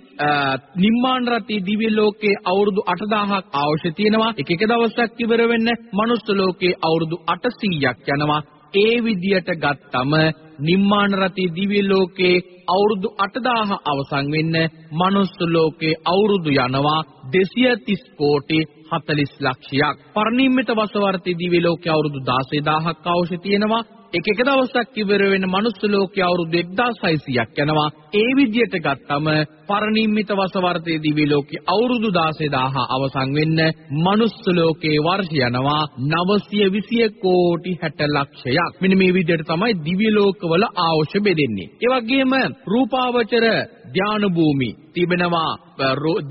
නිම්මාන රටේ දිව්‍ය ලෝකයේ අවුරුදු 8000ක් අවශ්‍ය තියෙනවා. එක එක දවසක් ඉවර වෙන්න මනුස්ස ලෝකයේ අවුරුදු 800ක් යනවා. ඒ විදියට ගත්තම නිම්මාන රතී දිව්‍ය ලෝකේ අවුරුදු 8000 අවසන් වෙන්න මනුස්ස ලෝකේ අවුරුදු යනවා 230 කෝටි 40 ලක්ෂයක් පරිනිම්මිත වසවර්ති දිව්‍ය ලෝකේ අවුරුදු 16000ක් අවශ්‍ය තියෙනවා එක එක දවසක් ඉවර වෙන මනුස්ස ලෝකයේ අවුරුදු 1600ක් යනවා. ඒ විදිහට ගත්තම පරිනිම්මිත වසවර්තයේ දිව්‍ය ලෝකයේ අවුරුදු 16000 අවසන් වෙන්න මනුස්ස ලෝකයේ වර්ෂ යනවා 920 කෝටි 60 ලක්ෂයක්. මෙන්න මේ විදිහට තමයි දිව්‍ය ලෝකවල ආවශ්‍ය බෙදෙන්නේ. ඒ වගේම රූපාවචර ධාන භූමි තිබෙනවා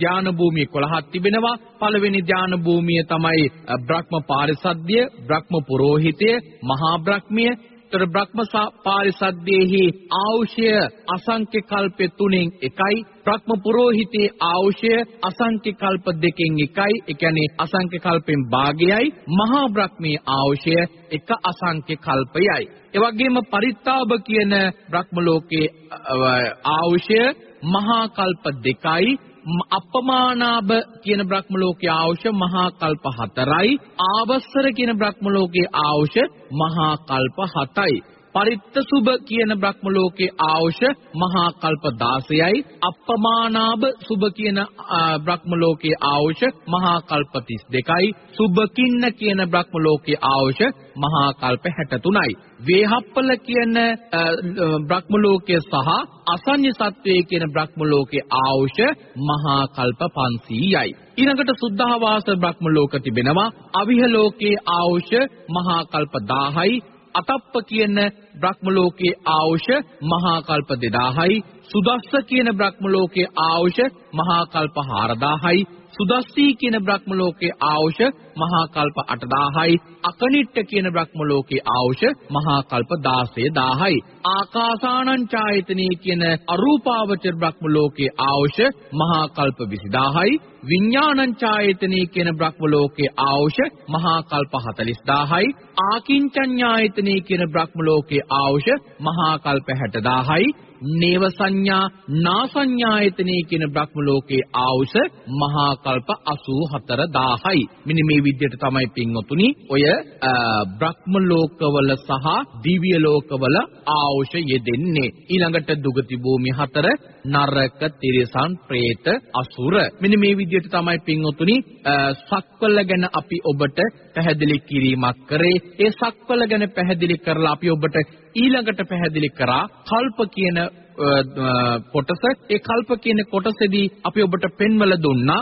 ධාන භූමිය 11ක් තිබෙනවා. පළවෙනි ධාන භූමිය තමයි බ්‍රහ්ම පාරිසද්ය බ්‍රහ්ම පුරෝහිතය මහා බ්‍රහ්මිය. තර බ්‍රහ්ම පාරිසද්දේහි ආවශ්‍ය අසංඛ්‍ය කල්ප තුනෙන් එකයි. බ්‍රහ්ම පුරෝහිතේ ආවශ්‍ය අසංඛ්‍ය කල්ප දෙකෙන් එකයි. ඒ කියන්නේ අසංඛ්‍ය කල්පෙන් භාගයයි. මහා බ්‍රහ්මී ආවශ්‍ය එක අසංඛ්‍ය කල්පයයි. ඒ වගේම පරිත්තාබ කියන බ්‍රහ්ම ලෝකේ ආවශ්‍ය මහා කල්ප දෙකයි අපමානාබ කියන බ්‍රහ්ම ලෝකයේ ආවුෂ මහා කල්ප 4යි ආවස්සර කියන බ්‍රහ්ම ලෝකයේ ආවුෂ මහා කල්ප 7යි පරිත්ත සුබ කියන බ්‍රහ්ම ලෝකයේ ආවුෂ මහා කල්ප 16යි අප්පමානාබ සුබ කියන බ්‍රහ්ම ලෝකයේ ආවුෂ මහා කල්ප 32යි සුබකින්න කියන බ්‍රහ්ම ලෝකයේ ආවුෂ මහා කල්ප 63යි වේහප්පල කියන බ්‍රහ්ම ලෝකයේ සහ අසඤ්ඤ සත්වයේ කියන බ්‍රහ්ම ලෝකයේ ආවුෂ මහා කල්ප 500යි ඊළඟට සුද්ධාවාස බ්‍රහ්ම ලෝක තිබෙනවා. අවිහ ලෝකයේ ආවුෂ මහා කල්ප 1000යි අතප්ප කියන බ්‍රහ්ම ලෝකයේ ආවුෂ මහා කල්ප 2000යි සුදස්ස කියන බ්‍රහ්ම ලෝකයේ ආවුෂ මහා කල්ප 4000යි සුදස්සී කියන බ්‍රහ්ම ලෝකයේ ආවුෂ මහා කල්ප 8000යි අකනිට්ට කියන බ්‍රහ්ම ලෝකයේ ආවුෂ මහා කල්ප 16000යි ආකාසානං ඡායතනී කියන අරූපාවචර බ්‍රහ්ම ලෝකයේ ආවුෂ මහා කල්ප 20000යි විඥානං ඡායතනී කියන බ්‍රහ්ම ලෝකයේ ආවුෂ මහා කල්ප 40000යි ආකින්චඤ්ඤායතනී කියන බ්‍රහ්ම ලෝකයේ ආවුෂ මහා කල්ප 60000යි නේව සංඥා නාසඤ්ඤායතනේ කියන බ්‍රහ්ම ලෝකයේ ආවුෂ මහා කල්ප 84000යි මෙන්න මේ විදිහට තමයි පින්වතුනි ඔය බ්‍රහ්ම ලෝකවල සහ දිව්‍ය ලෝකවල ආවුෂ යෙදෙන්නේ. ඊළඟට දුගති භූමි හතර නරක තිරිසන් പ്രേත අසුර. මෙන්න මේ විදිහට තමයි පින්වතුනි සක්වල ගැන අපි ඔබට පැහැදිලි කිරීමක් කරේ. ඒ සක්වල ගැන පැහැදිලි කරලා අපි ඔබට ඊළඟට පැහැදිලි කරා කල්ප කියන කොටස. ඒ කල්ප කියන කොටසේදී අපි ඔබට පෙන්වලා දුන්නා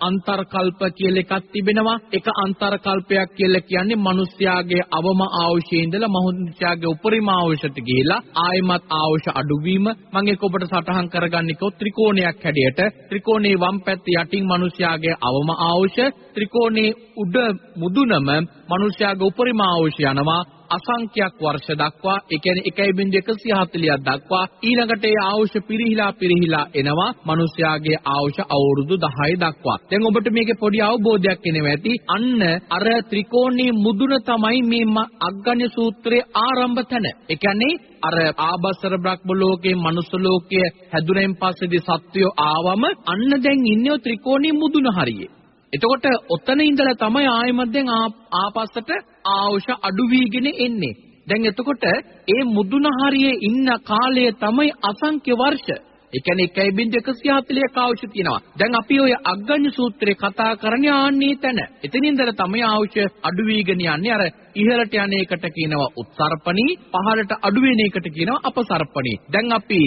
අන්තර් කල්ප කියලා එකක් තිබෙනවා. එක අන්තර් කල්පයක් කියලා කියන්නේ මිනිස්යාගේ අවම ආයුෂයේ ඉඳලා මනුෂ්‍යයාගේ උපරිම ආයුෂයට ගිහිලා ආයමත් ආයුෂ අඩුවීම. මම ඒක ඔබට සටහන් කරගන්නේ කො ත්‍රිකෝණයක් හැඩයට ත්‍රිකෝණේ වම් පැත්ත යටින් මිනිස්යාගේ අවම ආයුෂ. ත්‍රිකෝණේ උඩ මුදුනම මිනිස්යාගේ උපරිම ආයුෂ යනවා. අසංඛ්‍යක් වර්ෂ දක්වා ඒ කියන්නේ 1.140ක් දක්වා ඊළඟට ඒ ආයුෂ පිරිහිලා පිරිහිලා එනවා මිනිස්යාගේ ආයුෂ අවුරුදු 10 දක්වා. දැන් ඔබට මේකේ පොඩි අවබෝධයක් එනවා ඇති. අන්න අර ත්‍රිකෝණී මුදුන තමයි මේ අග්ගඤ්‍ය සූත්‍රයේ ආරම්භ තැන. ඒ කියන්නේ අර ආබස්සර බ්‍රහ්ම ලෝකයේ මනුස්ස ලෝකයේ හැදුනෙන් පස්සේදී සත්වයෝ ආවම අන්න දැන් ඉන්නේ ත්‍රිකෝණී මුදුන හරියේ. එතකොට ඔතන ඉඳලා තමයි ආයෙමත් දැන් ආපස්සට ආවුෂ අඩු වීගෙන එන්නේ. දැන් එතකොට ඒ මුදුන හරියේ ඉන්න කාලය තමයි අසංඛ්‍ය වර්ෂ. ඒ කියන්නේ 1.140ක ආවුෂ තියෙනවා. දැන් අපි ওই අග්ගඤ්ඤ සූත්‍රේ කතා කරන්නේ ආන්නේ තැන. එතනින් ඉඳලා තමයි ආවුෂ අඩු වීගෙන යන්නේ. අර ඉහළට යන එකට කියනවා උත්සර්පණී, පහළට අඩු වෙන එකට කියනවා අපසර්පණී. දැන් අපි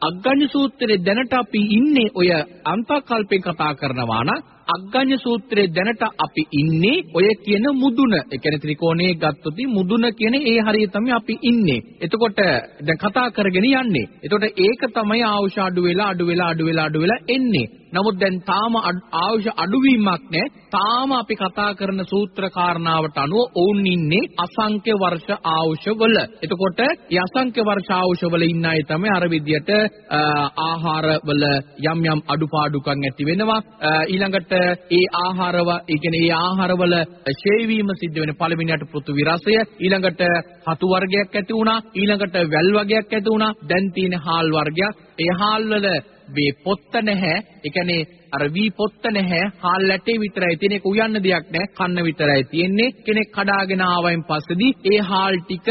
අග්ගඤ්ඤ සූත්‍රයේ දැනට අපි ඉන්නේ ඔය අන්තකල්පෙන් කතා කරනවා නම් අග්ගඤ්ඤ සූත්‍රයේ දැනට අපි ඉන්නේ ඔය කියන මුදුන. ඒ කියන්නේ ත්‍රිකෝණයේ ගත්තොත් මුදුන කියන ඒ හරිය තමයි අපි ඉන්නේ. එතකොට දැන් කතා කරගෙන යන්නේ. එතකොට ඒක තමයි ආවුෂ අඩු වෙලා අඩු වෙලා අඩු වෙලා අඩු වෙලා එන්නේ. නමුත් දැන් තාම ආයුෂ අඩුවීමක් නැහැ. තාම අපි කතා කරන සූත්‍ර කාරණාවට අනුව ඔවුන් ඉන්නේ අසංඛ්‍ය වර්ෂ ආයුෂ වල. එතකොට මේ අසංඛ්‍ය වර්ෂ ආයුෂ වල ඉන්න අය තමයි අර විදියට ආහාර වල යම් යම් අඩුපාඩුකම් ඇති වෙනවා. ඊළඟට ඒ ආහාරව, ඒ කියන්නේ ඒ ආහාරවල ෂේවීම සිද්ධ වෙන පළවෙනියට පෘථුවි රසය, ඊළඟට හතු වර්ගයක් ඇති වුණා, ඊළඟට වැල් වර්ගයක් ඇති වුණා. දැන් තියෙන හාල් වර්ගයක්. ඒ හාල් වල මේ පොත්ත නැහැ ඒ කියන්නේ අර වී පොත්ත නැහැ, හාල් ලැටේ විතරයි තියෙන එක උයන්න දෙයක් නැහැ, කන්න විතරයි තියෙන්නේ. කෙනෙක් කඩාගෙන ආවයින් පස්සේදී ඒ හාල් ටික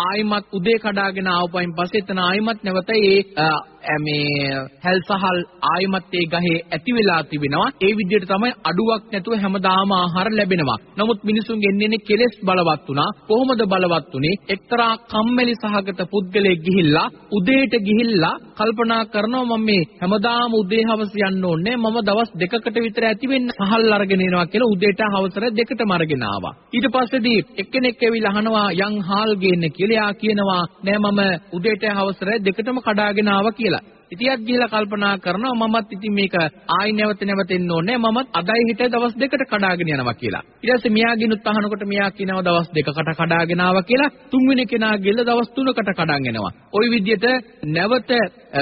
ආයිමත් උදේ කඩාගෙන ආවපයින් පස්සේ එතන ආයිමත් නැවත ඒ මේ හැල් සහල් ආයිමත් ඒ ගහේ ඇති වෙලා තිබෙනවා. ඒ විදිහට තමයි අඩුවක් නැතුව හැමදාම ආහාර ලැබෙනවා. නමුත් මිනිසුන්ගේ එන්නේ කෙලෙස් බලවත් වුණා. කොහොමද බලවත් උනේ? එක්තරා කම්මැලි සහගත පුද්ගලයෙක් ගිහිල්ලා උදේට ගිහිල්ලා කල්පනා කරනවා මම මේ හැමදාම උදේ හවස යන්න ඕනේ. මම දවස් දෙකකට විතර ඇති වෙන්න සහල් අරගෙන එනවා කියලා උදේට හවසට දෙකටම අරගෙන ආවා. ඊට පස්සේදී එක්කෙනෙක් ඇවිල්ලා අහනවා යන් හාල් ගේන්න කියලා. එයා කියනවා නෑ මම උදේට හවසට දෙකටම කඩාගෙන ආවා කියලා. ඉතියත් ගිහලා කල්පනා කරනවා මමත් ඉතින් මේක ආයි නැවත නැවත එන්න ඕනේ මමත් අදයි හිටේ දවස් දෙකට කඩාගෙන යනවා කියලා. ඊට පස්සේ මෙයාගෙනුත් අහනකොට මෙයා කියනවා දවස් දෙකකට කඩාගෙන ආවා කියලා. තුන්වෙනි කෙනා ගිහලා දවස් තුනකට කඩාගෙන එනවා. ওই විදිහට නැවත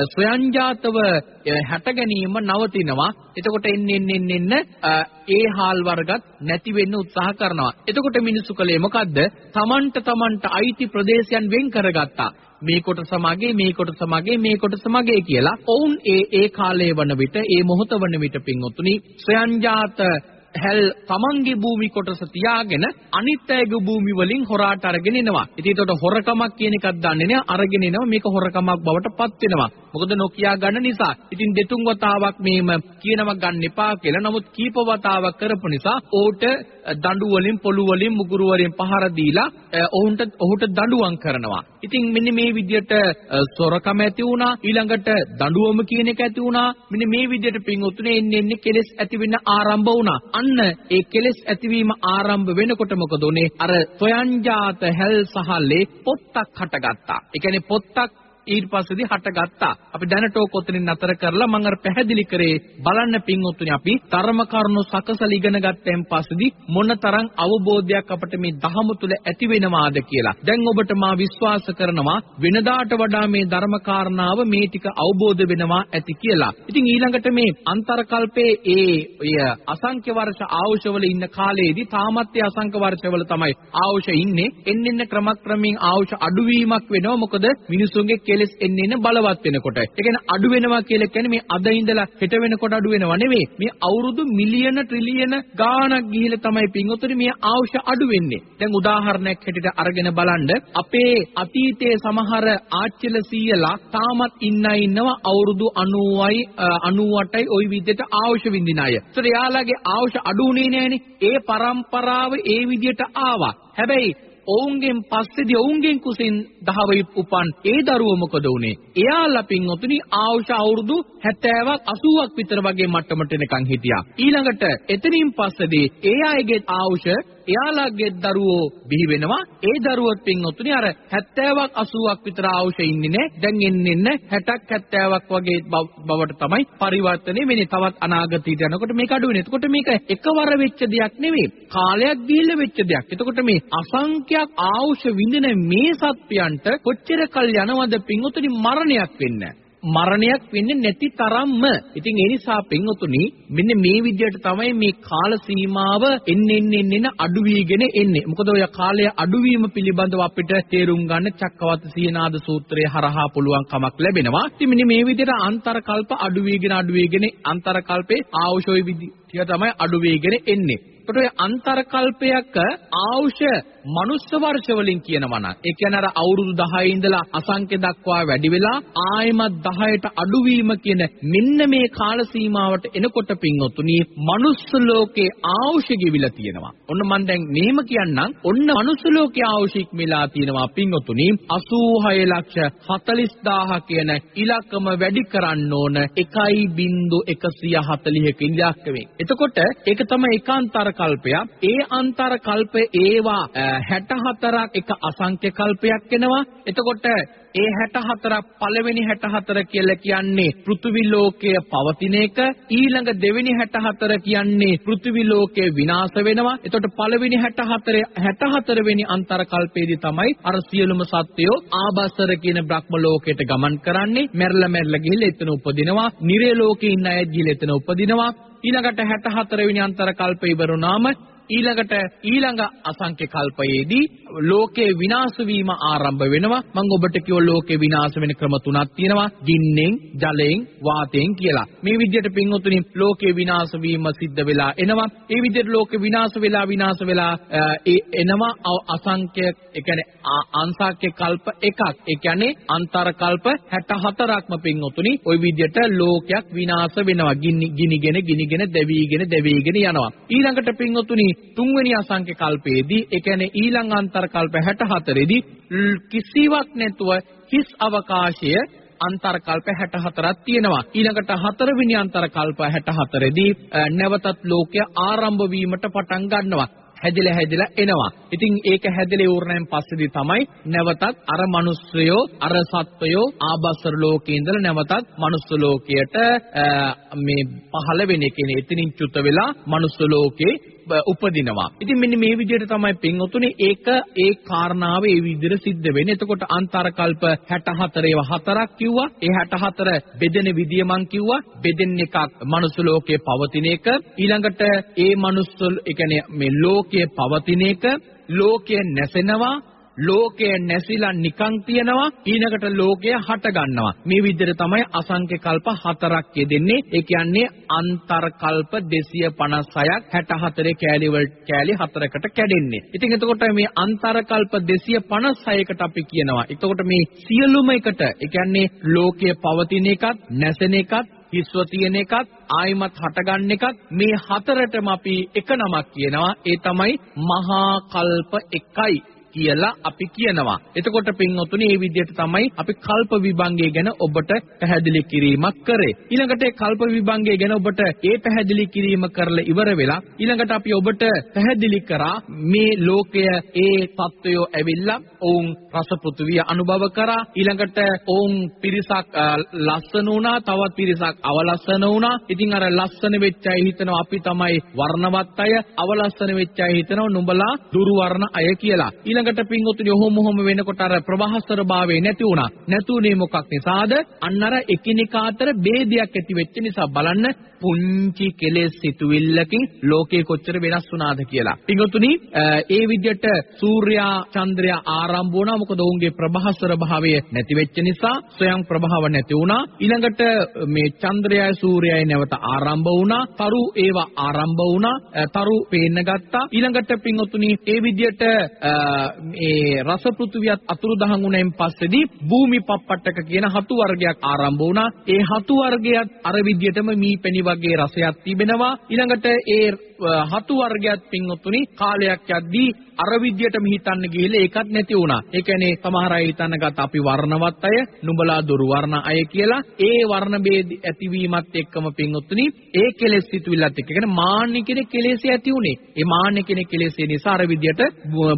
ස්වයංජාතව හැට ගැනීම නවතිනවා. එතකොට එන්න එන්න එන්න එන්න ඒ හාල් වර්ගත් නැති වෙන්න උත්සාහ කරනවා. එතකොට මිනිස්සු කලේ මොකද්ද? තමන්ට තමන්ට අයිති ප්‍රදේශයන් වෙන් කරගත්තා. මේ කොටස මගේ මේ කොටස මගේ මේ කොටස මගේ කියලා ඔවුන් ඒ ඒ කාලයේ වන විට ඒ මොහොත වන විට පින්වතුනි ස්වයංජාත හැල් තමන්ගේ භූමි කොටස තියාගෙන අනිත් අයගේ භූමි වලින් හොරාට අරගෙන එනවා. ඉතින් ඒකට හොරකමක් කියන එකක් දන්නේ නැහැ. අරගෙන එනවා මේක හොරකමක් බවට පත් වෙනවා. මොකද නොකියා ගන්න නිසා. ඉතින් දෙතුන් වතාවක් මේම කියනවා ගන්න එපා කියලා. නමුත් කීප වතාවක් කරපු නිසා ඕට දඬු වලින් පොළු වලින් මුගුරු වලින් පහර දීලා ඔහුන්ට ඔහුට දඬුවම් කරනවා. ඉතින් මෙන්න මේ විදිහට සොරකම ඇති වුණා. ඊළඟට දඬුවම කියන එක ඇති වුණා. මෙන්න මේ විදිහට පින් උතුනේ එන්නේ එන්නේ කෙලෙස් ඇති වෙන්න ආරම්භ වුණා. අන්න ඒ කෙලෙස් ඇතිවීම ආරම්භ වෙනකොට මොකද උනේ? අර සොයන්ජාත හැල් සහලේ පොත්තක් හටගත්තා. ඒ කියන්නේ පොත්තක් ඊට පස්සේදී හටගත්තා. අපි දැනට ඕක ඔතනින් නතර කරලා මම අර පැහැදිලි කරේ බලන්න පින්වත්නි අපි ධර්ම කරුණු සකසල ඉගෙන ගත්තෙන් පස්සේදී මොනතරම් අවබෝධයක් අපිට මේ ධහම තුල ඇති වෙනවාද කියලා. දැන් ඔබට මා විශ්වාස කරනවා වෙනදාට වඩා මේ ධර්ම කාරණාව මේ ටික අවබෝධ වෙනවා ඇති කියලා. ඉතින් ඊළඟට මේ අන්තර්කල්පයේ ඒ ඔය අසංඛ්‍ය වර්ෂ ආයුෂවල ඉන්න කාලයේදී තාමත් ඒ අසංඛ්‍ය වර්ෂවල තමයි ආයුෂ ඉන්නේ. එන්නෙන්න ක්‍රමක්‍රමයෙන් ආයුෂ අඩුවීමක් වෙනවා. මොකද මිනිසුන්ගේ කෙලෙස් එන්න එන්න බලවත් වෙනකොට. ඒ කියන්නේ අඩු වෙනවා කියලා කියන්නේ මේ අද ඉඳලා හෙට වෙනකොට අඩු වෙනවා නෙවෙයි. මේ අවුරුදු මිලියන ට්‍රිලියන ගාණක් ගිහිල්ලා තමයි පින්වතුනි මේ අවශ්‍ය අඩු වෙන්නේ. දැන් උදාහරණයක් හැටියට අරගෙන බලන්න අපේ අතීතයේ සමහර ආච්චිල සීයලා තාමත් ඉන්න ඉන්නව අවුරුදු 90යි 98යි ওই විදිහට අවශ්‍ය විඳින අය. ඒතර යාළගේ අවශ්‍ය අඩු උනේ නැහනේ. ඒ පරම්පරාව ඒ විදිහට ආවා. හැබැයි ඔවුන්ගෙන් පස්සේදී ඔවුන්ගෙන් කුසින් දහවෙ උපන් ඒ දරුවෝ මොකද වුනේ? එයාලා පින්වතුනි ආයුෂ අවුරුදු 70ක් 80ක් විතර වගේ මට්ටමට එනකන් හිටියා. ඊළඟට එතනින් පස්සේදී ඒ අයගේ ආයුෂ එයාලාගේ දරුවෝ බිහි වෙනවා. ඒ දරුවොත් පින්වතුනි අර 70ක් 80ක් විතර ආයුෂ ඉන්නේ නැහැ. දැන් එන්නේ එන්න 60ක් 70ක් වගේ බවට තමයි පරිවර්තනය වෙන්නේ. තවත් අනාගතයට යනකොට මේක අඩු වෙනවා. එතකොට මේක එකවර වෙච්ච දෙයක් නෙවෙයි. කාලයක් ගිහිල්ලා වෙච්ච දෙයක්. එතකොට මේ අසංඛ්‍යක් ආයුෂ විඳින මේ සත්‍යයන්ට කොච්චර කල් යනවද පින්වතුනි මරණයක් වෙන්නේ මරණයක් වෙන්නේ නැති තරම්ම. ඉතින් ඒ නිසා පින්වතුනි මෙන්න මේ විදිහට තමයි මේ කාල සීමාව එන්න එන්න එන්න අඩු වීගෙන එන්නේ. මොකද ඔය කාලය අඩුවීම පිළිබඳව අපිට තේරුම් ගන්න චක්කවත සීනාද සූත්‍රය හරහා පුළුවන් කමක් ලැබෙනවා. ඉතින් මෙන්න මේ විදිහට අන්තර කල්ප අඩු වීගෙන අඩු වීගෙන අන්තර කල්පේ ආවශ්‍යයි විදිහ තමයි අඩු වීගෙන එන්නේ. ඒකට ඔය අන්තර කල්පයක ආවුෂ මනුස්ස වර්ෂ වලින් කියනවා නම් ඒ කියන්නේ අර අවුරුදු 10 ඉඳලා අසංඛ්‍ය දක්වා වැඩි වෙලා ආයමත් 10ට අඩුවීම කියන මෙන්න මේ කාල සීමාවට එනකොට පින්වතුනි මනුස්ස ලෝකේ ආවුෂ ගෙවිලා තියෙනවා. ඔන්න මම දැන් මෙහෙම කියන්නම්. ඔන්න මනුස්ස ලෝකේ ආවුෂ ඉක්මලා තියෙනවා පින්වතුනි 86 ලක්ෂ 40000 කියන ඉලක්කම වැඩි කරන්න ඕන 1.140ක ඉලක්කමෙන්. එතකොට ඒක තමයි ඒකාන්තර කල්පයක්. ඒ අන්තර කල්ප ඒවා 64ක් එක අසංඛ්‍ය කල්පයක් වෙනවා. එතකොට ඒ 64ක් පළවෙනි 64 කියලා කියන්නේ පෘථිවි ලෝකයේ පවතින එක. ඊළඟ දෙවෙනි 64 කියන්නේ පෘථිවි ලෝකයේ විනාශ වෙනවා. එතකොට පළවෙනි 64 64 වෙනි අන්තර කල්පයේදී තමයි අර සියලුම සත්වයෝ ආබස්සර කියන බ්‍රහ්ම ලෝකයට ගමන් කරන්නේ. මැරලා මැරලා ගිහිල්ලා එතන උපදිනවා. නිරේ ලෝකේ ඉන්න අය ගිහිල්ලා එතන උපදිනවා. ඊළඟට 64 වෙනි අන්තර කල්පය ඉවර වුණාම ඊළඟට ඊළඟ අසංඛ්‍ය කල්පයේදී ලෝකේ විනාශ වීම ආරම්භ වෙනවා. මම ඔබට කිව්ව ලෝකේ විනාශ වෙන ක්‍රම තුනක් තියෙනවා. ගින්නෙන්, ජලයෙන්, වාතයෙන් කියලා. මේ විදිහට පින්වතුනි ලෝකේ විනාශ වීම සිද්ධ වෙලා එනවා. ඒ විදිහට ලෝකේ විනාශ වෙලා විනාශ වෙලා ඒ එනවා අසංඛ්‍ය ඒ කියන්නේ අංශාක්‍ය කල්ප එකක්. ඒ කියන්නේ අන්තර කල්ප 64ක්ම පින්වතුනි ওই විදිහට ලෝකයක් විනාශ වෙනවා. ගිනිගෙන ගිනිගෙන දැවිගෙන දැවිගෙන යනවා. ඊළඟට පින්වතුනි තුන්වෙනි අසංඛ්‍ය කල්පයේදී ඒ කියන්නේ ඊළඟ අන්තර කල්ප 64 දී කිසිවක් නැතුව හිස් අවකාශය අන්තර කල්ප 64ක් තියෙනවා. ඊළඟට හතරවෙනි අන්තර කල්ප 64 දී නැවතත් ලෝකය ආරම්භ වීමට පටන් ගන්නවා. හැදිලා හැදිලා එනවා. ඉතින් ඒක හැදිලා ඉවරණයෙන් පස්සේදී තමයි නැවතත් අර මිනිස්සයෝ අර සත්වයෝ ආබස්සර ලෝකේ ඉඳලා නැවතත් මනුස්ස ලෝකයට මේ පහළ වෙන්නේ කියන්නේ එතනින් චුත වෙලා මනුස්ස ලෝකේ උපදිනවා. ඉතින් මෙන්න මේ විදිහට තමයි පින්වතුනි ඒක ඒ කාරණාව ඒ විදිහට සිද්ධ වෙන්නේ. එතකොට අන්තර කල්ප 64 ඒවා හතරක් කිව්වා. ඒ 64 බෙදෙන විදිය මං කිව්වා. බෙදෙන එකක් මනුස්ස ලෝකයේ පවතින එක. ඊළඟට ඒ මනුස්ස ඒ කියන්නේ මේ ලෝකයේ පවතින එක ලෝකය නැසෙනවා ලෝකය නැසිලා නිකන් තියනවා ඊනකට ලෝකය හට ගන්නවා. මේ විදිහට තමයි අසංඛ්‍ය කල්ප හතරක් යෙදෙන්නේ. ඒ කියන්නේ අන්තර කල්ප 256ක් 64 කෑලි වල කෑලි හතරකට කැඩෙන්නේ. ඉතින් එතකොට මේ අන්තර කල්ප 256කට අපි කියනවා. එතකොට මේ සියලුම එකට ඒ කියන්නේ ලෝකය පවතින එකත් නැසෙන එකත් හිස්ව තියෙන එකත් ආයිමත් හටගන්න එකත් මේ හතරටම අපි එක නමක් කියනවා. ඒ තමයි මහා කල්ප එකයි. කියලා අපි කියනවා. එතකොට පින්වතුනි මේ විදිහට තමයි අපි කල්ප විභංගය ගැන ඔබට පැහැදිලි කිරීමක් කරේ. ඊළඟට කල්ප විභංගය ගැන ඔබට ඒ පැහැදිලි කිරීම කරලා ඉවර වෙලා ඊළඟට අපි ඔබට පැහැදිලි කරා මේ ලෝකය ඒ තත්වයෝ ඇවිල්ලා ඔවුන් රස පෘථුවිය අනුභව කරා ඊළඟට ඔවුන් පිරිසක් ලස්සන වුණා තවත් පිරිසක් අවලස්සන වුණා. ඉතින් අර ලස්සන වෙච්ච අය හිතනවා අපි තමයි වර්ණවත් අය අවලස්සන වෙච්ච අය හිතනවා නුඹලා දුර්වර්ණ අය කියලා. ඊළඟ ඊළඟට පින්වතුනි ඔහොම ඔහොම වෙනකොට අර ප්‍රභාස්තර භාවය නැති වුණා. නැතුනේ මොකක් නිසාද? අන්න අර එකිනෙකා අතර ભેදයක් ඇති වෙච්ච නිසා බලන්න පුංචි කෙලෙස් සිතුවිල්ලකින් ලෝකේ කොච්චර වෙනස් වුණාද කියලා. පින්වතුනි ඒ විදිහට සූර්යා චන්ද්‍රයා ආරම්භ වුණා. මොකද ඔවුන්ගේ ප්‍රභාස්තර භාවය නැති වෙච්ච නිසා ස්වයං ප්‍රභාව නැති වුණා. ඊළඟට මේ චන්ද්‍රයයි සූර්යයයි නැවත ආරම්භ වුණා. තරු ඒවා ආරම්භ වුණා. තරු පේන්න ගත්තා. ඊළඟට පින්වතුනි ඒ විදිහට මේ රස පෘථුවියත් අතුරුදහන් වුණෙන් පස්සේදී භූමි පප්පට්ටක කියන හතු වර්ගයක් ආරම්භ වුණා. ඒ හතු වර්ගයත් අර විදිහටම මීපැණි වගේ රසයක් තිබෙනවා. ඊළඟට ඒ හතු වර්ගයක් පින්වත්තුනි කාලයක් යද්දී අර විදියටම හිතන්න ගිහිල්ලා ඒකත් නැති වුණා. ඒ කියන්නේ සමහර අය හිතන්න ගත්ත අපි වර්ණවත් අය, නුඹලා දුරු වර්ණ අය කියලා. ඒ වර්ණ ભેද ඇතිවීමත් එක්කම පින්වත්තුනි ඒ කෙලෙස් සිතුවිල්ලත් එක්ක කියන්නේ මාන්න කියන කෙලෙස් ඇති උනේ. ඒ මාන්න කියන කෙලෙස් නිසා අර විදියට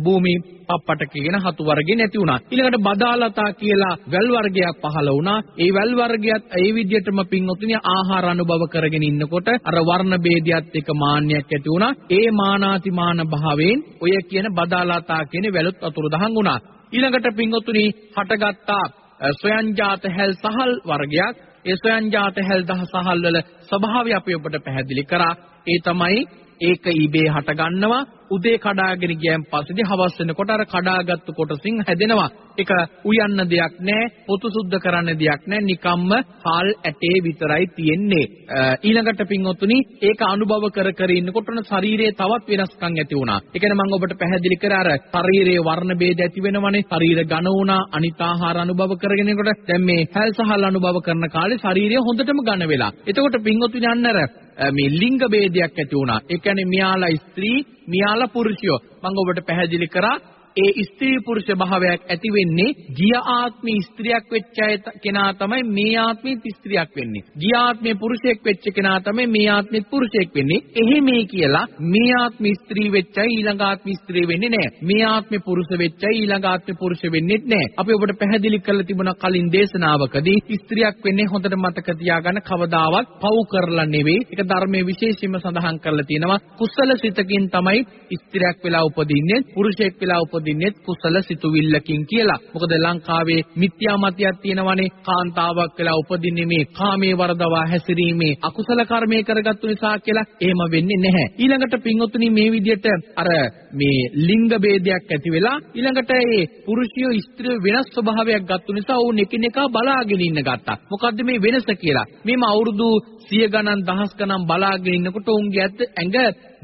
භූමි පප්පට කියන හතු වර්ගේ නැති වුණා. ඊළඟට බදාලතා කියලා වැල් වර්ගයක් පහළ වුණා. ඒ වැල් වර්ගයත් ඒ විදිහටම පින්වතුනි ආහාර අනුභව කරගෙන ඉන්නකොට අර වර්ණ ભેදයත් එක්ක මාන්නයක් ඇති වුණා. ඒ මානාතිමාන භාවයෙන් ඔය කියන බදාලතා කියන වැලුත් අතුරුදහන් වුණා. ඊළඟට පින්වතුනි හටගත්තා ස්වයංජාත හැල් සහල් වර්ගයක් ඒ ස්වයංජාත හැල් දහ සහල් වල ස්වභාවය අපි ඔබට පැහැදිලි කරා. ඒ තමයි ඒක ඉබේ හට ගන්නවා උදේ කඩාගෙන ගියන් පස්සේදී හවස් වෙනකොට අර කඩාගත්තු කොටසින් හැදෙනවා. ඒක උයන්න දෙයක් නැහැ, පොතු සුද්ධ කරන්න දෙයක් නැහැ, නිකම්ම හාල් ඇටේ විතරයි තියෙන්නේ. ඊළඟට පින්වතුනි ඒක අනුභව කර කර ඉන්නකොට උන ශරීරයේ තවත් වෙනස්කම් ඇති වුණා. ඒ කියන්නේ මම ඔබට පැහැදිලි කර අර ශරීරයේ වර්ණ ભેද ඇති වෙනවනේ. ශරීර ඝන වුණා, අනිතාහාර අනුභව කරගෙන ඉන්නකොට දැන් මේ හැල් සහල් අනුභව කරන කාලේ ශරීරය හොඳටම ඝන වෙලා. එතකොට පින්වතුනි අන්නර මේ ලිංග ભેදයක් ඇති වුණා. ඒ කියන්නේ මියාලා ස්ත්‍රී, මියාලා පුරුෂයෝ. මම ඔබට පැහැදිලි කරා ඒ ස්ත්‍රී පුරුෂ භාවයක් ඇති වෙන්නේ ගිය ආත්මේ ස්ත්‍රියක් වෙච්ච අය කෙනා තමයි මේ ආත්මේ ස්ත්‍රියක් වෙන්නේ. ගිය ආත්මේ පුරුෂයෙක් වෙච්ච කෙනා තමයි මේ ආත්මේ පුරුෂයෙක් වෙන්නේ. එහෙ මේ කියලා මේ ආත්මේ ස්ත්‍රී වෙච්ච අය ඊළඟ ආත්මේ ස්ත්‍රී වෙන්නේ නැහැ. මේ ආත්මේ පුරුෂ වෙච්ච අය ඊළඟ ආත්මේ පුරුෂ වෙන්නේ නැහැ. අපි ඔබට පැහැදිලි කරලා තිබුණා කලින් දේශනාවකදී ස්ත්‍රියක් වෙන්නේ හොඳට මතක තියාගන්න කවදාවත් පව් කරලා නෙවෙයි. ඒක ධර්මයේ විශේෂයෙන්ම සඳහන් කරලා තියෙනවා. කුසල සිතකින් තමයි ස්ත්‍රියක් වෙලා උපදින්නේ, පුරුෂයෙක් වෙලා උපදින්නේ උපදින්නේ කුසල සිතුවිල්ලකින් කියලා. මොකද ලංකාවේ මිත්‍යා මතයක් තියෙනවනේ කාන්තාවක් වෙලා උපදින්නේ මේ කාමයේ වරදවා හැසිරීමේ අකුසල කර්මය කරගත්තු නිසා කියලා. එහෙම වෙන්නේ නැහැ. ඊළඟට පින්වතුනි මේ විදිහට අර මේ ලිංග ભેදයක් ඇති වෙලා ඊළඟට ඒ පුරුෂයෝ ස්ත්‍රිය වෙනස් ස්වභාවයක් ගත්තු නිසා ඔවුන් එකිනෙකා බලාගෙන ඉන්න ගත්තා. මොකද්ද මේ වෙනස කියලා? මේම අවුරුදු 100 ගණන් දහස් ගණන් බලාගෙන ඉන්නකොට ඔවුන්ගේ ඇත්ත ඇඟ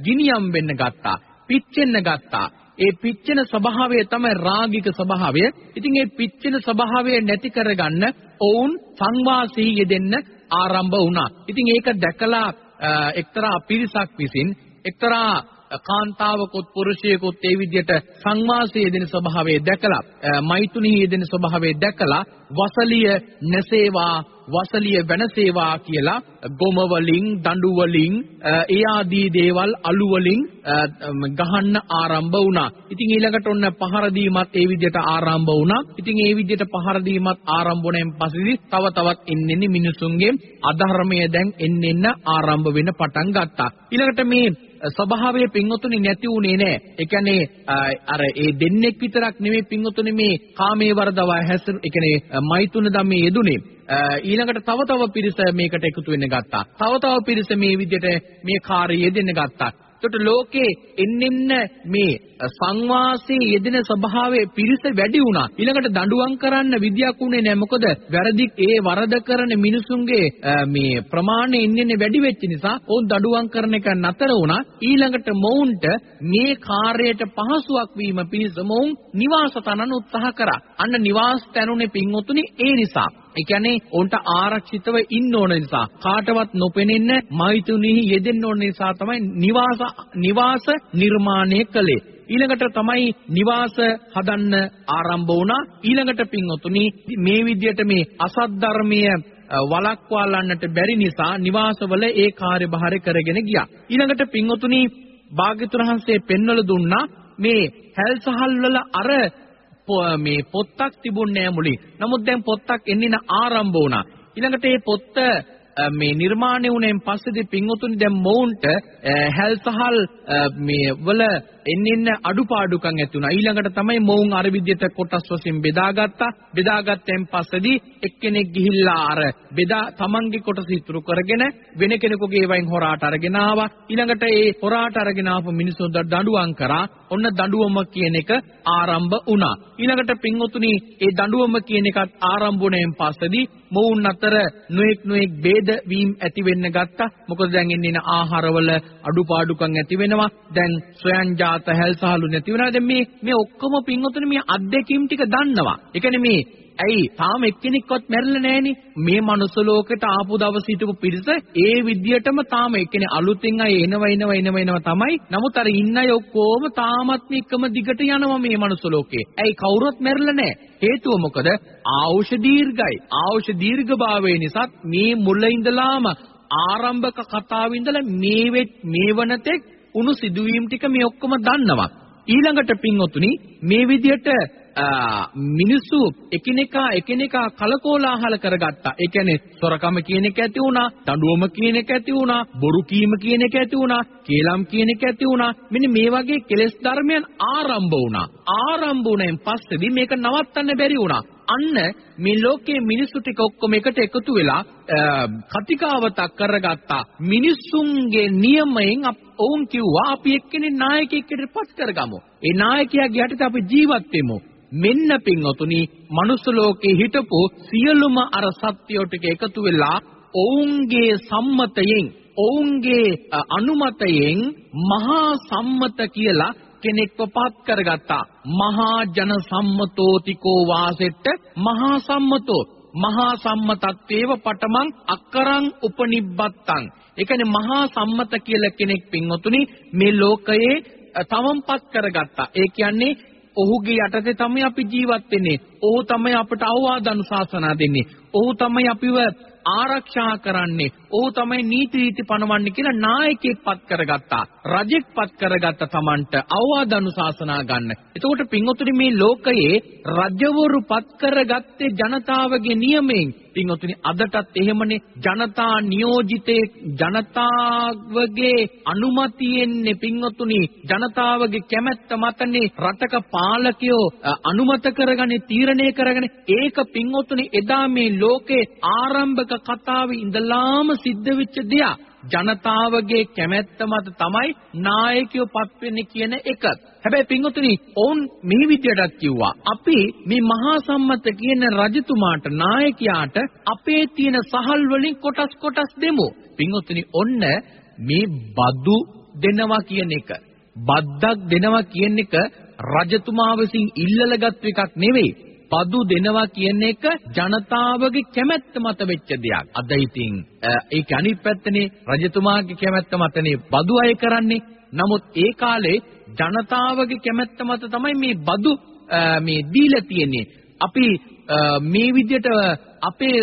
ගිනියම් වෙන්න ගත්තා. පිච්චෙන්න ගත්තා. ඒ පිච්චෙන ස්වභාවය තමයි රාගික ස්වභාවය. ඉතින් ඒ පිච්චෙන ස්වභාවය නැති කරගන්න ඔවුන් සංවාසී යෙදෙන්න ආරම්භ වුණා. ඉතින් ඒක දැකලා එක්තරා පිරිසක් විසින් එක්තරා කාන්තාවකොත් පුරුෂයෙකුත් ඒ විදිහට සංවාසයේ යෙදෙන ස්වභාවය දැකලා මෛතුනිහි යෙදෙන ස්වභාවය දැකලා වසලිය නැසේවා වසලිය වෙනසේවා කියලා ගොම වලින් දඬු වලින් ඒ ආදී දේවල් අලු වලින් ගහන්න ආරම්භ වුණා. ඉතින් ඊළඟට ඔන්න පහර දීමත් ඒ විදිහට ආරම්භ වුණා. ඉතින් ඒ විදිහට පහර දීමත් ආරම්භ වුණෙන් පස්සේ තව තවත් එන්නේ මිනිසුන්ගේ අධර්මය දැන් එන්න එන්න ආරම්භ වෙන්න පටන් ගත්තා. ඊළඟට මේ ස්වභාවයේ පින්වතුනි නැති වුණේ නැහැ. ඒ කියන්නේ අර ඒ දෙන්නෙක් විතරක් නෙමෙයි පින්වතුනි මේ කාමයේ වරදවා හැසිර ඒ කියන්නේ මෛතුන ධම්මේ යෙදුනේ. ඊළඟට තව තව පිරිස මේකට එකතු වෙන්න ගත්තා. තව තව පිරිස මේ විදිහට මේ කාර්යය යෙදෙන්න ගත්තා. එතකොට ලෝකේ එන්නෙන්න මේ සංවාසයේ යෙදෙන ස්වභාවයේ පිරිස වැඩි වුණා. ඊළඟට දඬුවම් කරන්න විදියක් උනේ නැහැ. මොකද වැරදි ඒ වරද කරන මිනිසුන්ගේ මේ ප්‍රමාණය ඉන්නේ වැඩි වෙච්ච නිසා ඕන් දඬුවම් කරන එක නතර වුණා. ඊළඟට මොවුන්ට මේ කාර්යයට පහසුවක් වීම පිණිස මොවුන් නිවාස තනන උත්සාහ කරා. අන්න නිවාස තැනුනේ පින්වතුනි ඒ නිසා. ඒ කියන්නේ උන්ට ආරක්ෂිතව ඉන්න ඕන නිසා කාටවත් නොපෙනෙන්න මෛතුනිහි යෙදෙන්න ඕන නිසා තමයි නිවාස නිවාස නිර්මාණය කළේ. ඊළඟට තමයි නිවාස හදන්න ආරම්භ වුණා. ඊළඟට පින්වතුනි මේ විදිහට මේ අසත් ධර්මීය වලක්වාලන්නට බැරි නිසා නිවාසවල ඒ කාර්යභාරය කරගෙන ගියා. ඊළඟට පින්වතුනි භාග්‍යතුන් වහන්සේ පෙන්වල දුන්නා මේ හැල්සහල් වල අර මේ පොත්තක් තිබුණේ නැහැ මුලින්. නමුත් දැන් පොත්තක් එන්න ආරම්භ වුණා. ඊළඟට මේ පොත්ත මේ නිර්මාණය වුණෙන් පස්සේදී පින්වතුනි දැන් මොවුන්ට හැල්සහල් මේ වල එන්නින්න අඩුපාඩුකම් ඇති වුණා. ඊළඟට තමයි මොවුන් අර විදිහට කොටස් වශයෙන් බෙදාගත්තා. බෙදාගත්තෙන් පස්සේදී එක්කෙනෙක් ගිහිල්ලා අර බෙදා තමන්ගේ කොටස ඉතුරු කරගෙන වෙන කෙනෙකුගේ වයින් හොරාට අරගෙන ආවා. ඊළඟට ඒ හොරාට අරගෙන ආපු මිනිස්සුන් දඬුවම් කරා. ඔන්න දඬුවම කියන එක ආරම්භ වුණා. ඊළඟට පින්වතුනි ඒ දඬුවම කියන එකත් ආරම්භ වුණෙන් පස්සේදී මොවුන් අතර නොඑක් නොඑක් ભેද වීම ඇති වෙන්න ගත්තා. මොකද දැන් ඉන්න ආහාරවල අඩුපාඩුකම් ඇති වෙනවා. දැන් සොයන්ජා දාත හැල්සහලු නැති වෙනවා. දැන් මේ මේ ඔක්කොම පින්වතුනි මේ අත්දැකීම් ටික දන්නවා. ඒ කියන්නේ මේ ඇයි තාම එක්කෙනෙක්වත් මැරිලා නැහෙනේ මේ මනුස්ස ලෝකෙට ආපු දවස් හිටපු පිරිස ඒ විදියටම තාම ඒ කියන්නේ අලුතෙන් අය එනව එනව එනව එනව තමයි. නමුත් අර ඉන්න අය ඔක්කොම තාමත් එකම දිගට යනවා මේ මනුස්ස ලෝකේ. ඇයි කවුරුත් මැරිලා නැහැ? හේතුව මොකද? ආයුෂ දීර්ඝයි. ආයුෂ දීර්ඝභාවය නිසා මේ මුල ඉඳලාම ආරම්භක කතාවේ ඉඳලා මේ මේ වනතෙක් උණු සිදුවීම් ටික මේ ඔක්කොම දන්නවා. ඊළඟට පින්වතුනි මේ විදිහට මිනිස්සු එකිනෙකා එකිනෙකා කලකෝලාහල කරගත්තා. ඒ කියන්නේ සොරකම කියන එක ඇති වුණා, දඬුවම කියන එක ඇති වුණා, බොරු කීම කියන එක ඇති වුණා, කේලම් කියන එක ඇති වුණා. මෙන්න මේ වගේ කෙලෙස් ධර්මයන් ආරම්භ වුණා. ආරම්භ වුණෙන් පස්සේදී මේක නවත්තන්න බැරි වුණා. අන්න මේ ලෝකයේ මිනිස්සු ටික ඔක්කොම එකට එකතු වෙලා කතිකාවතක් කරගත්තා. මිනිස්සුන්ගේ නියමයෙන් ඔවුන් කිව්වා අපි එක්කෙනෙක් නායකයෙක්ට පත් කරගමු. ඒ නායකයාගේ යටතේ අපි ජීවත් වෙමු. මෙන්න පින්වතුනි මනුස්ස ලෝකේ හිටපු සියලුම අර සත්‍යෝ ටික එකතු වෙලා ඔවුන්ගේ සම්මතයෙන් ඔවුන්ගේ අනුමතයෙන් මහා සම්මත කියලා කෙනෙක්ව පත් කරගත්තා. මහා ජන සම්මතෝතිකෝ වාසෙට්ට මහා සම්මතෝ මහා සම්මතත්තේව පටමං අක්කරං උපනිබ්බත්තං. ඒ කියන්නේ මහා සම්මත කියලා කෙනෙක් පින්වතුනි මේ ලෝකයේ තමන්පත් කරගත්තා. ඒ කියන්නේ ඔහුගේ යටතේ තමයි අපි ජීවත් වෙන්නේ. ඔහු තමයි අපට අවවාද අනුශාසනා දෙන්නේ. ඔහු තමයි අපිව ආරක්ෂා කරන්නේ. ඔහු තමයි නීති රීති පනවන්නේ කියලා නායකයෙක් පත් කරගත්තා. රජෙක් පත් කරගත්ත Tamanට අවවාද අනුශාසනා ගන්න. එතකොට පින්වතුනි මේ ලෝකයේ රජවරු පත් කරගත්තේ ජනතාවගේ නියමයෙන්. පින්වතුනි අදටත් එහෙමනේ ජනතා නියෝජිතේ ජනතාවගේ අනුමතියෙන්නේ පින්වතුනි ජනතාවගේ කැමැත්ත මතනේ රටක පාලකයෝ අනුමත කරගන්නේ තීරණය කරගෙන ඒක පින්වතුනි එදා මේ ලෝකේ ආරම්භක කතාවේ ඉඳලාම සිද්ධ වෙච්ච දෙයක් ජනතාවගේ කැමැත්ත මත තමයි නායකයෝ පත් වෙන්නේ කියන එක. හැබැයි පින්වතුනි ඔවුන් මේ විදියටත් කිව්වා අපි මේ මහා සම්මත කියන රජතුමාට නායකයාට අපේ තියෙන සහල් වලින් කොටස් කොටස් දෙමු. පින්වතුනි ඔන්න මේ බදු දෙනවා කියන එක බද්දක් දෙනවා කියන එක රජතුමා විසින් ඉල්ලලගත් එකක් නෙවෙයි. බදු දෙනවා කියන එක ජනතාවගේ කැමැත්ත මත වෙච්ච දෙයක්. අද ඉතින් ඒක අනිත් පැත්තනේ රජතුමාගේ කැමැත්ත මතනේ බදු අය කරන්නේ. නමුත් ඒ කාලේ ජනතාවගේ කැමැත්ත මත තමයි මේ බදු මේ දීලා තියෙන්නේ. අපි මේ විදිහට අපේ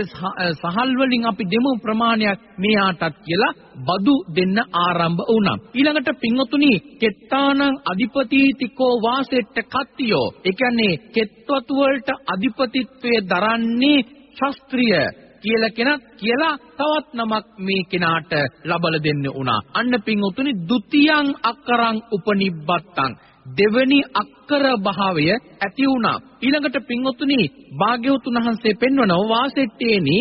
සහල් වලින් අපි දෙමු ප්‍රමාණයක් මෙයාටත් කියලා බදු දෙන්න ආරම්භ වුණා. ඊළඟට පින්වතුනි කෙත්තානං අධිපතිතිකෝ වාසෙට්ට කත්තියෝ. ඒ කියන්නේ කෙත්වතු වලට අධිපතිත්වය දරන්නේ ශාස්ත්‍රීය කියලා කෙනත් කියලා තවත් නමක් මේ කෙනාට ලබලා දෙන්න උනා. අන්න පින්වතුනි ဒ ුතියං අක්කරං උපනිබ්බත්තං දෙවනි අක්කර භාවය ඇති වුණා. ඊළඟට පින්වත්තුනි භාග්‍යවතුන් වහන්සේ පෙන්වනවා වාසෙට්ටේනි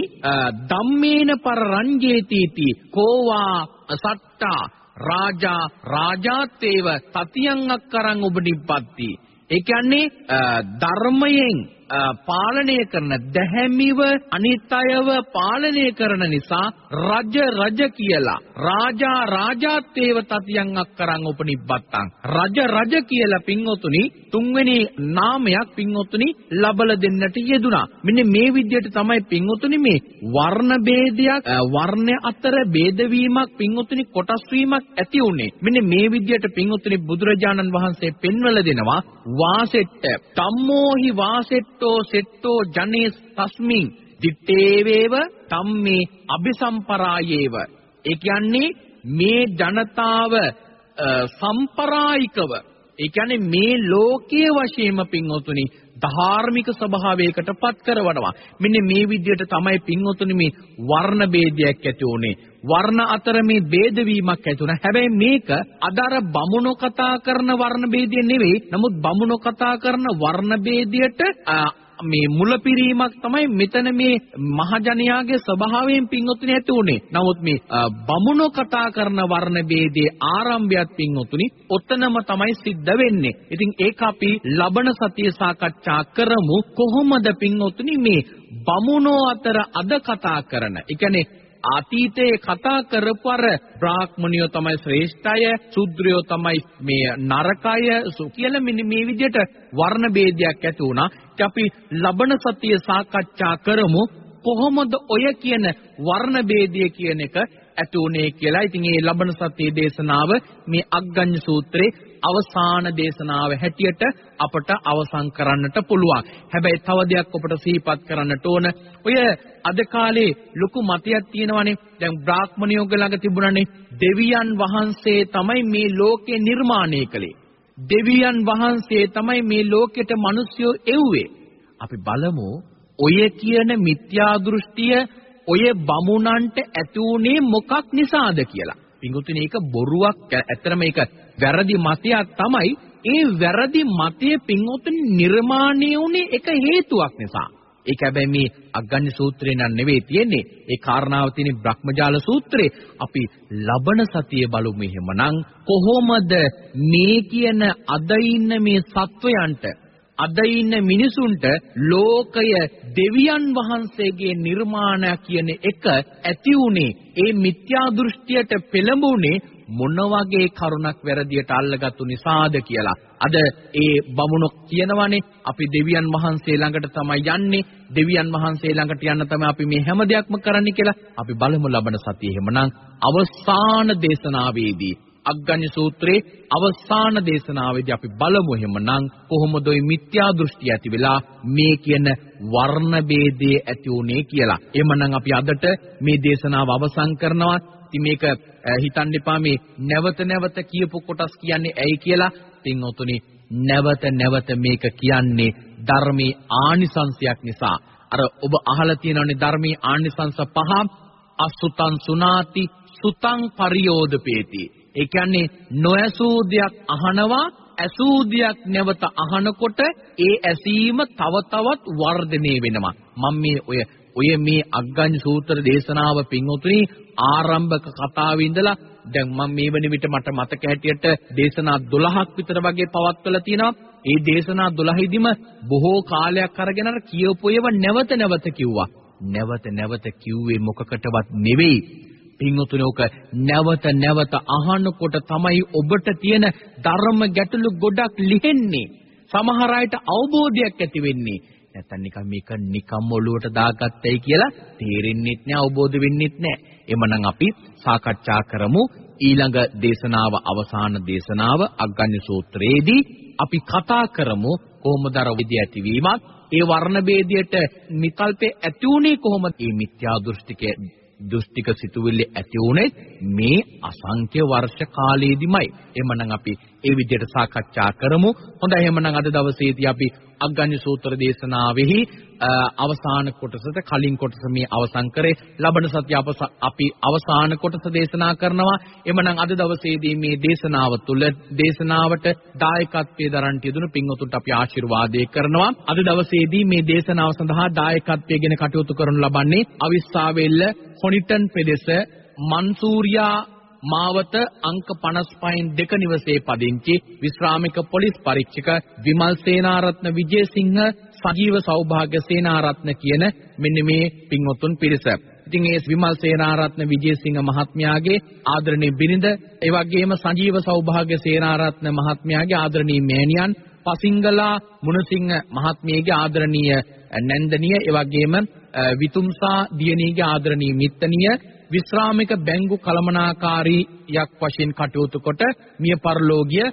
ධම්මේන පර රංජේතිති කෝවා සට්ටා රාජා රාජාත්තේව තතියං අක්කරං උබනිප්පත්ති. ඒ කියන්නේ ධර්මයෙන් පාලනය කරන දැහැමිව අනිත් අයව පාලනය කරන නිසා රජ රජ කියලා රාජා රාජාත්තේව තතියන් අක්කරන් උපනිබ්බත්තං රජ රජ කියලා පින්වතුනි තුන්වෙනි නාමයක් පින්වතුනි ලබල දෙන්නට යෙදුනා මෙන්න මේ විදිහට තමයි පින්වතුනි මේ වර්ණ ભેදයක් වර්ණ අතර ભેද වීමක් පින්වතුනි කොටස් වීමක් ඇති උනේ මෙන්න මේ විදිහට පින්වතුනි බුදුරජාණන් වහන්සේ පෙන්වලා දෙනවා වාසෙට්ට තම්මෝහි වාසෙට්ට සෙට්ටෝ සෙට්ටෝ ජනේ තස්මින් දිත්තේවේව තම්මේ අபிසම්පරායේව ඒ කියන්නේ මේ ජනතාව සම්පරායිකව ඒ කියන්නේ මේ ලෝකයේ වශයෙන්ම පින්වතුනි ධාර්මික ස්වභාවයකට පත් කරවනවා. මෙන්න මේ විදිහට තමයි පින්වතුනි මේ වර්ණ ભેදයක් ඇති උනේ. වර්ණ අතර මේ ભેද වීමක් ඇති වුණා. හැබැයි මේක අදාර බමුණෝ කතා කරන වර්ණ ભેදය නෙවෙයි. නමුත් බමුණෝ කතා කරන වර්ණ ભેදයට මේ මුලපිරීමක් තමයි මෙතන මේ මහජනයාගේ ස්වභාවයෙන් පින්වතුනි ඇති උනේ. නමුත් මේ බමුණෝ කතා කරන වර්ණ ભેදයේ ආරම්භයත් පින්වතුනි ඔතනම තමයි සිද්ධ වෙන්නේ. ඉතින් ඒක අපි ලබන සතියේ සාකච්ඡා කරමු. කොහොමද පින්වතුනි මේ බමුණෝ අතර අද කතා කරන. ඒ කියන්නේ අතීතයේ කතා කරපර බ්‍රාහ්මණයෝ තමයි ශ්‍රේෂ්ඨය ශුද්‍රයෝ තමයි මේ නරකය කියලා මෙන්න මේ විදිහට වර්ණ ભેදයක් ඇති වුණා. අපි ලබන සතිය සාකච්ඡා කරමු කොහොමද ඔය කියන වර්ණ ભેදය කියන එක ඇති උනේ කියලා. ඉතින් මේ ලබන සතියේ දේශනාව මේ අග්ගඤ්ඤ සූත්‍රයේ අවසාන දේශනාව හැටියට අපට අවසන් කරන්නට පුළුවන්. හැබැයි තව දෙයක් අපට සිහිපත් කරන්නට ඕන. ඔය අද කාලේ ලොකු මතයක් තියෙනවානේ. දැන් බ්‍රාහ්මණයෝග ළඟ තිබුණානේ දෙවියන් වහන්සේ තමයි මේ ලෝකේ නිර්මාණය කළේ. දෙවියන් වහන්සේ තමයි මේ ලෝකෙට මිනිස්සුયો එව්වේ. අපි බලමු ඔය කියන මිත්‍යා දෘෂ්ටිය ඔය බමුණන්ට ඇති උනේ මොකක් නිසාද කියලා. පිඟුතුනේ ඒක බොරුවක් ඇත්තටම ඒක වැරදි මතයක් තමයි. ඒ වැරදි මතය පිඟුතුනේ නිර්මාණය වුණේ එක හේතුවක් නිසා. ඒක හැබැයි මේ අග්ගඤ්ඤ සූත්‍රේ නන් නෙවෙයි තියෙන්නේ. ඒ කාරණාව තියෙන්නේ බ්‍රහ්මජාල සූත්‍රේ. අපි ලබන සතිය බලමු එහෙමනම් කොහොමද මේ කියන අද ඉන්න මේ සත්වයන්ට අද ඉන්න මිනිසුන්ට ලෝකය දෙවියන් වහන්සේගේ නිර්මාණය කියන එක ඇති උනේ ඒ මිත්‍යා දෘෂ්ටියට පෙළඹුණේ මොන වගේ කරුණක් වැරදියට අල්ලගත්තු නිසාද කියලා. අද ඒ බමුණොක් කියනවනේ අපි දෙවියන් වහන්සේ ළඟට තමයි යන්නේ. දෙවියන් වහන්සේ ළඟට යන්න තමයි අපි මේ හැම දෙයක්ම කරන්නේ කියලා. අපි බලමු ලබන සතියේ එහෙමනම් අවසාන දේශනාවේදී අග්ගඤ්‍ය සූත්‍රයේ අවසාන දේශනාවේදී අපි බලමු එහෙමනම් කොහොමද ওই මිත්‍යා දෘෂ්ටි ඇති වෙලා මේ කියන වර්ණ ભેදේ ඇති උනේ කියලා. එහෙමනම් අපි අදට මේ දේශනාව අවසන් කරනවා. ඉතින් මේක හිතන්න එපා මේ නැවත නැවත කියපු කොටස් කියන්නේ ඇයි කියලා. පින්වතුනි නැවත නැවත මේක කියන්නේ ධර්මී ආනිසංශයක් නිසා. අර ඔබ අහලා තියෙනවනේ ධර්මී ආනිසංශ පහ අසුතං සුනාති සුතං පරියෝදපේති. ඒ කියන්නේ නොඇසූ දෙයක් අහනවා ඇසූ දෙයක් නැවත අහනකොට ඒ ඇසීම තව තවත් වර්ධනය වෙනවා. මම මේ ඔය ඔය මේ අග්ගඤ්ඤ සූත්‍ර දේශනාව පින්වතුනි ආරම්භක කතාවේ ඉඳලා දැන් මම මේ වෙන විට මට මතක හැටියට දේශනා 12ක් විතර වගේ පවත්වලා තියෙනවා. ඒ දේශනා 12 බොහෝ කාලයක් අරගෙන අර කියවපු ඒවා නැවත නැවත කිව්වා. නැවත නැවත කිව්වේ මොකකටවත් නෙවෙයි. පින්වතුනි ඔක නැවත නැවත අහනකොට තමයි ඔබට තියෙන ධර්ම ගැටලු ගොඩක් ලිහෙන්නේ. සමහර අයට අවබෝධයක් ඇති වෙන්නේ. නැත්තම් නිකන් මේක නිකම් ඔලුවට දාගත්තයි කියලා තේරෙන්නෙත් නෑ අවබෝධ වෙන්නෙත් නෑ. එමනම් අපි සාකච්ඡා කරමු ඊළඟ දේශනාව අවසාන දේශනාව අග්ගඤ්ඤ සූත්‍රයේදී අපි කතා කරමු කොහොමද අර විදිය ඇතිවීමත් ඒ වර්ණ ભેදයට විකල්පේ ඇති උනේ කොහොමද? මේ මිත්‍යා දෘෂ්ටිකයේ දෘෂ්ටික සිතුවිලි ඇති උනේ මේ අසංඛ්‍ය වර්ෂ කාලයේදීමයි. එhmenan අපි ඒ විදිහට සාකච්ඡා කරමු. හොඳයි එහෙමනම් අද දවසේදී අපි අග්ගඤ්ඤ සූත්‍ර දේශනාවෙහි අවසාන කොටසට කලින් කොටස මේ අවසන් කරේ. ලබන සතිය අපි අවසාන කොටස දේශනා කරනවා. එමනම් අද දවසේදී මේ දේශනාව තුළ දේශනාවට දායකත්වයේ දරන්ට යෙදුණු පින්වතුන්ට අපි ආශිර්වාදේ කරනවා. අද දවසේදී මේ දේශනාව සඳහා දායකත්වයෙන් කටයුතු කරනු ලබන්නේ අවිස්සාවෙල්ල හොනිටන් පෙදෙස මන්සූරියා මාවත අංක 55න් දෙක නිවසේ පදිංචි විශ්‍රාමික පොලිස් පරීක්ෂක විමල් සේනාරත්න විජේසිංහ සජීව සෞභාග්‍ය සේනාරත්න කියන මෙන්න මේ පින්වත්තුන් පිරිස. ඉතින් ඒ විමල් සේනාරත්න විජේසිංහ මහත්මයාගේ ආදරණීය බිරිඳ, ඒ වගේම සජීව සෞභාග්‍ය සේනාරත්න මහත්මයාගේ ආදරණීය මෑණියන්, පසිංගලා මුණසිංහ මහත්මියගේ ආදරණීය නැන්දනිය, ඒ වගේම විතුම්සා දියණියගේ ආදරණීය මිත්තනිය විශ්‍රාමික බැංගු කළමනාකාරීයක් වශයෙන් කටයුතු කොට මිය පරලෝකීය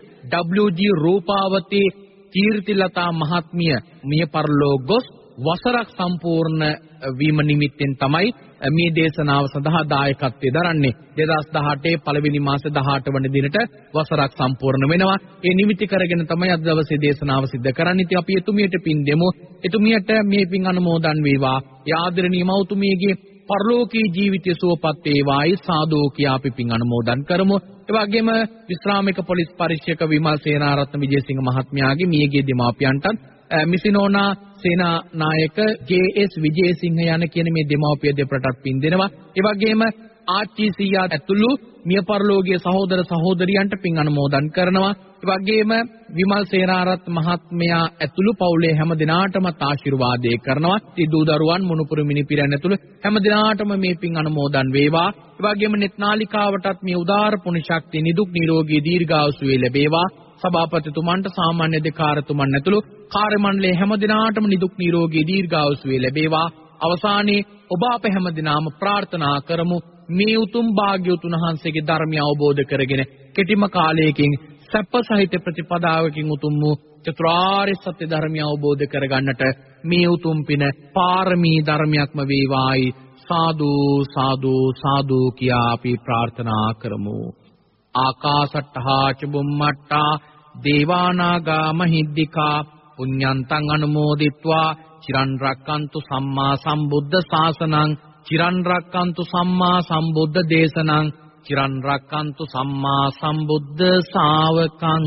WG රූපාවතී කීර්තිලතා මහත්මිය මිය පරලෝක ගොස් වසරක් සම්පූර්ණ වීම නිමිත්තෙන් තමයි මේ දේශනාව සඳහා දායකත්වයේ දරන්නේ 2018 පළවෙනි මාසේ 18 වන දිනට වසරක් සම්පූර්ණ වෙනවා. ඒ නිමිති කරගෙන තමයි අද දවසේ දේශනාව සිද්ධ කරන්නේ. ඉතින් අපි එතුමියට පින් දෙමු. එතුමියට මේ පින් අනුමෝදන් වේවා. යාදරණීය මෞතුමියගේ පරලෝකී ජීවිතය සුවපත් වේවායි සාදෝ කියා අපි පින් අනුමෝදන් කරමු. ඒ වගේම විශ්‍රාමික පොලිස් පරීක්ෂක විමල් සේනාරත්න විජේසිංහ මහත්මයාගේ මියගිය දෙමාපියන්ටත් මිසිනෝනා සේනා නායක ජේ.එස්. විජේසිංහ යන කියන මේ දෙමාපිය දෙපළටත් පින් දෙනවා. ඒ වගේම ආච්චි සීයා ඇතුළු මිය පරලෝකීය සහෝදර සහෝදරියන්ට පින් අනුමෝදන් කරනවා. ඒ වගේම විමල් සේනාරත් මහත්මයා ඇතුළු පවුලේ හැම දිනාටම ආශිර්වාදේ කරනවා. ඉතින් දූ දරුවන් මුණුපුරු මිනිපිරන් ඇතුළු හැම දිනාටම මේ පින් අනුමෝදන් වේවා. ඒ වගේම netනාලිකාවටත් මේ උදාාර පුණ්‍ය ශක්තිය නිදුක් නිරෝගී දීර්ඝායුෂ වේ ලැබේවා. සභාපතිතුමන්ට සාමාන්‍ය දෙකාරතුමන් ඇතුළු කාර්ය මණ්ඩලයේ හැම දිනාටම නිදුක් නිරෝගී දීර්ඝායුෂ වේ ලැබේවා. අවසානයේ ඔබ අප හැම දිනාම ප්‍රාර්ථනා කරමු මේ උතුම් භාග්‍යවතුන් වහන්සේගේ ධර්මය අවබෝධ කරගෙන කෙටිම කාලයකින් සැප සහිත ප්‍රතිපදාවකින් උතුම් වූ චතුරාර්ය සත්‍ය ධර්මය අවබෝධ කරගන්නට මේ උතුම් පින පාරමී ධර්මයක්ම වේවායි. සාදු සාදු සාදු කියා අපි ප්‍රාර්ථනා කරමු. ආකාසට්ඨා ච බුම්මට්ටා දේවානාගා මහිද්దికා පුඤ්ඤන්තං අනුමෝදිත්වා චිරන් රැක්කන්තු සම්මා සම්බුද්ධ ශාසනං චිරන් රක්칸තු සම්මා සම්බුද්ධ දේශනං චිරන් රක්칸තු සම්මා සම්බුද්ධ ශාවකං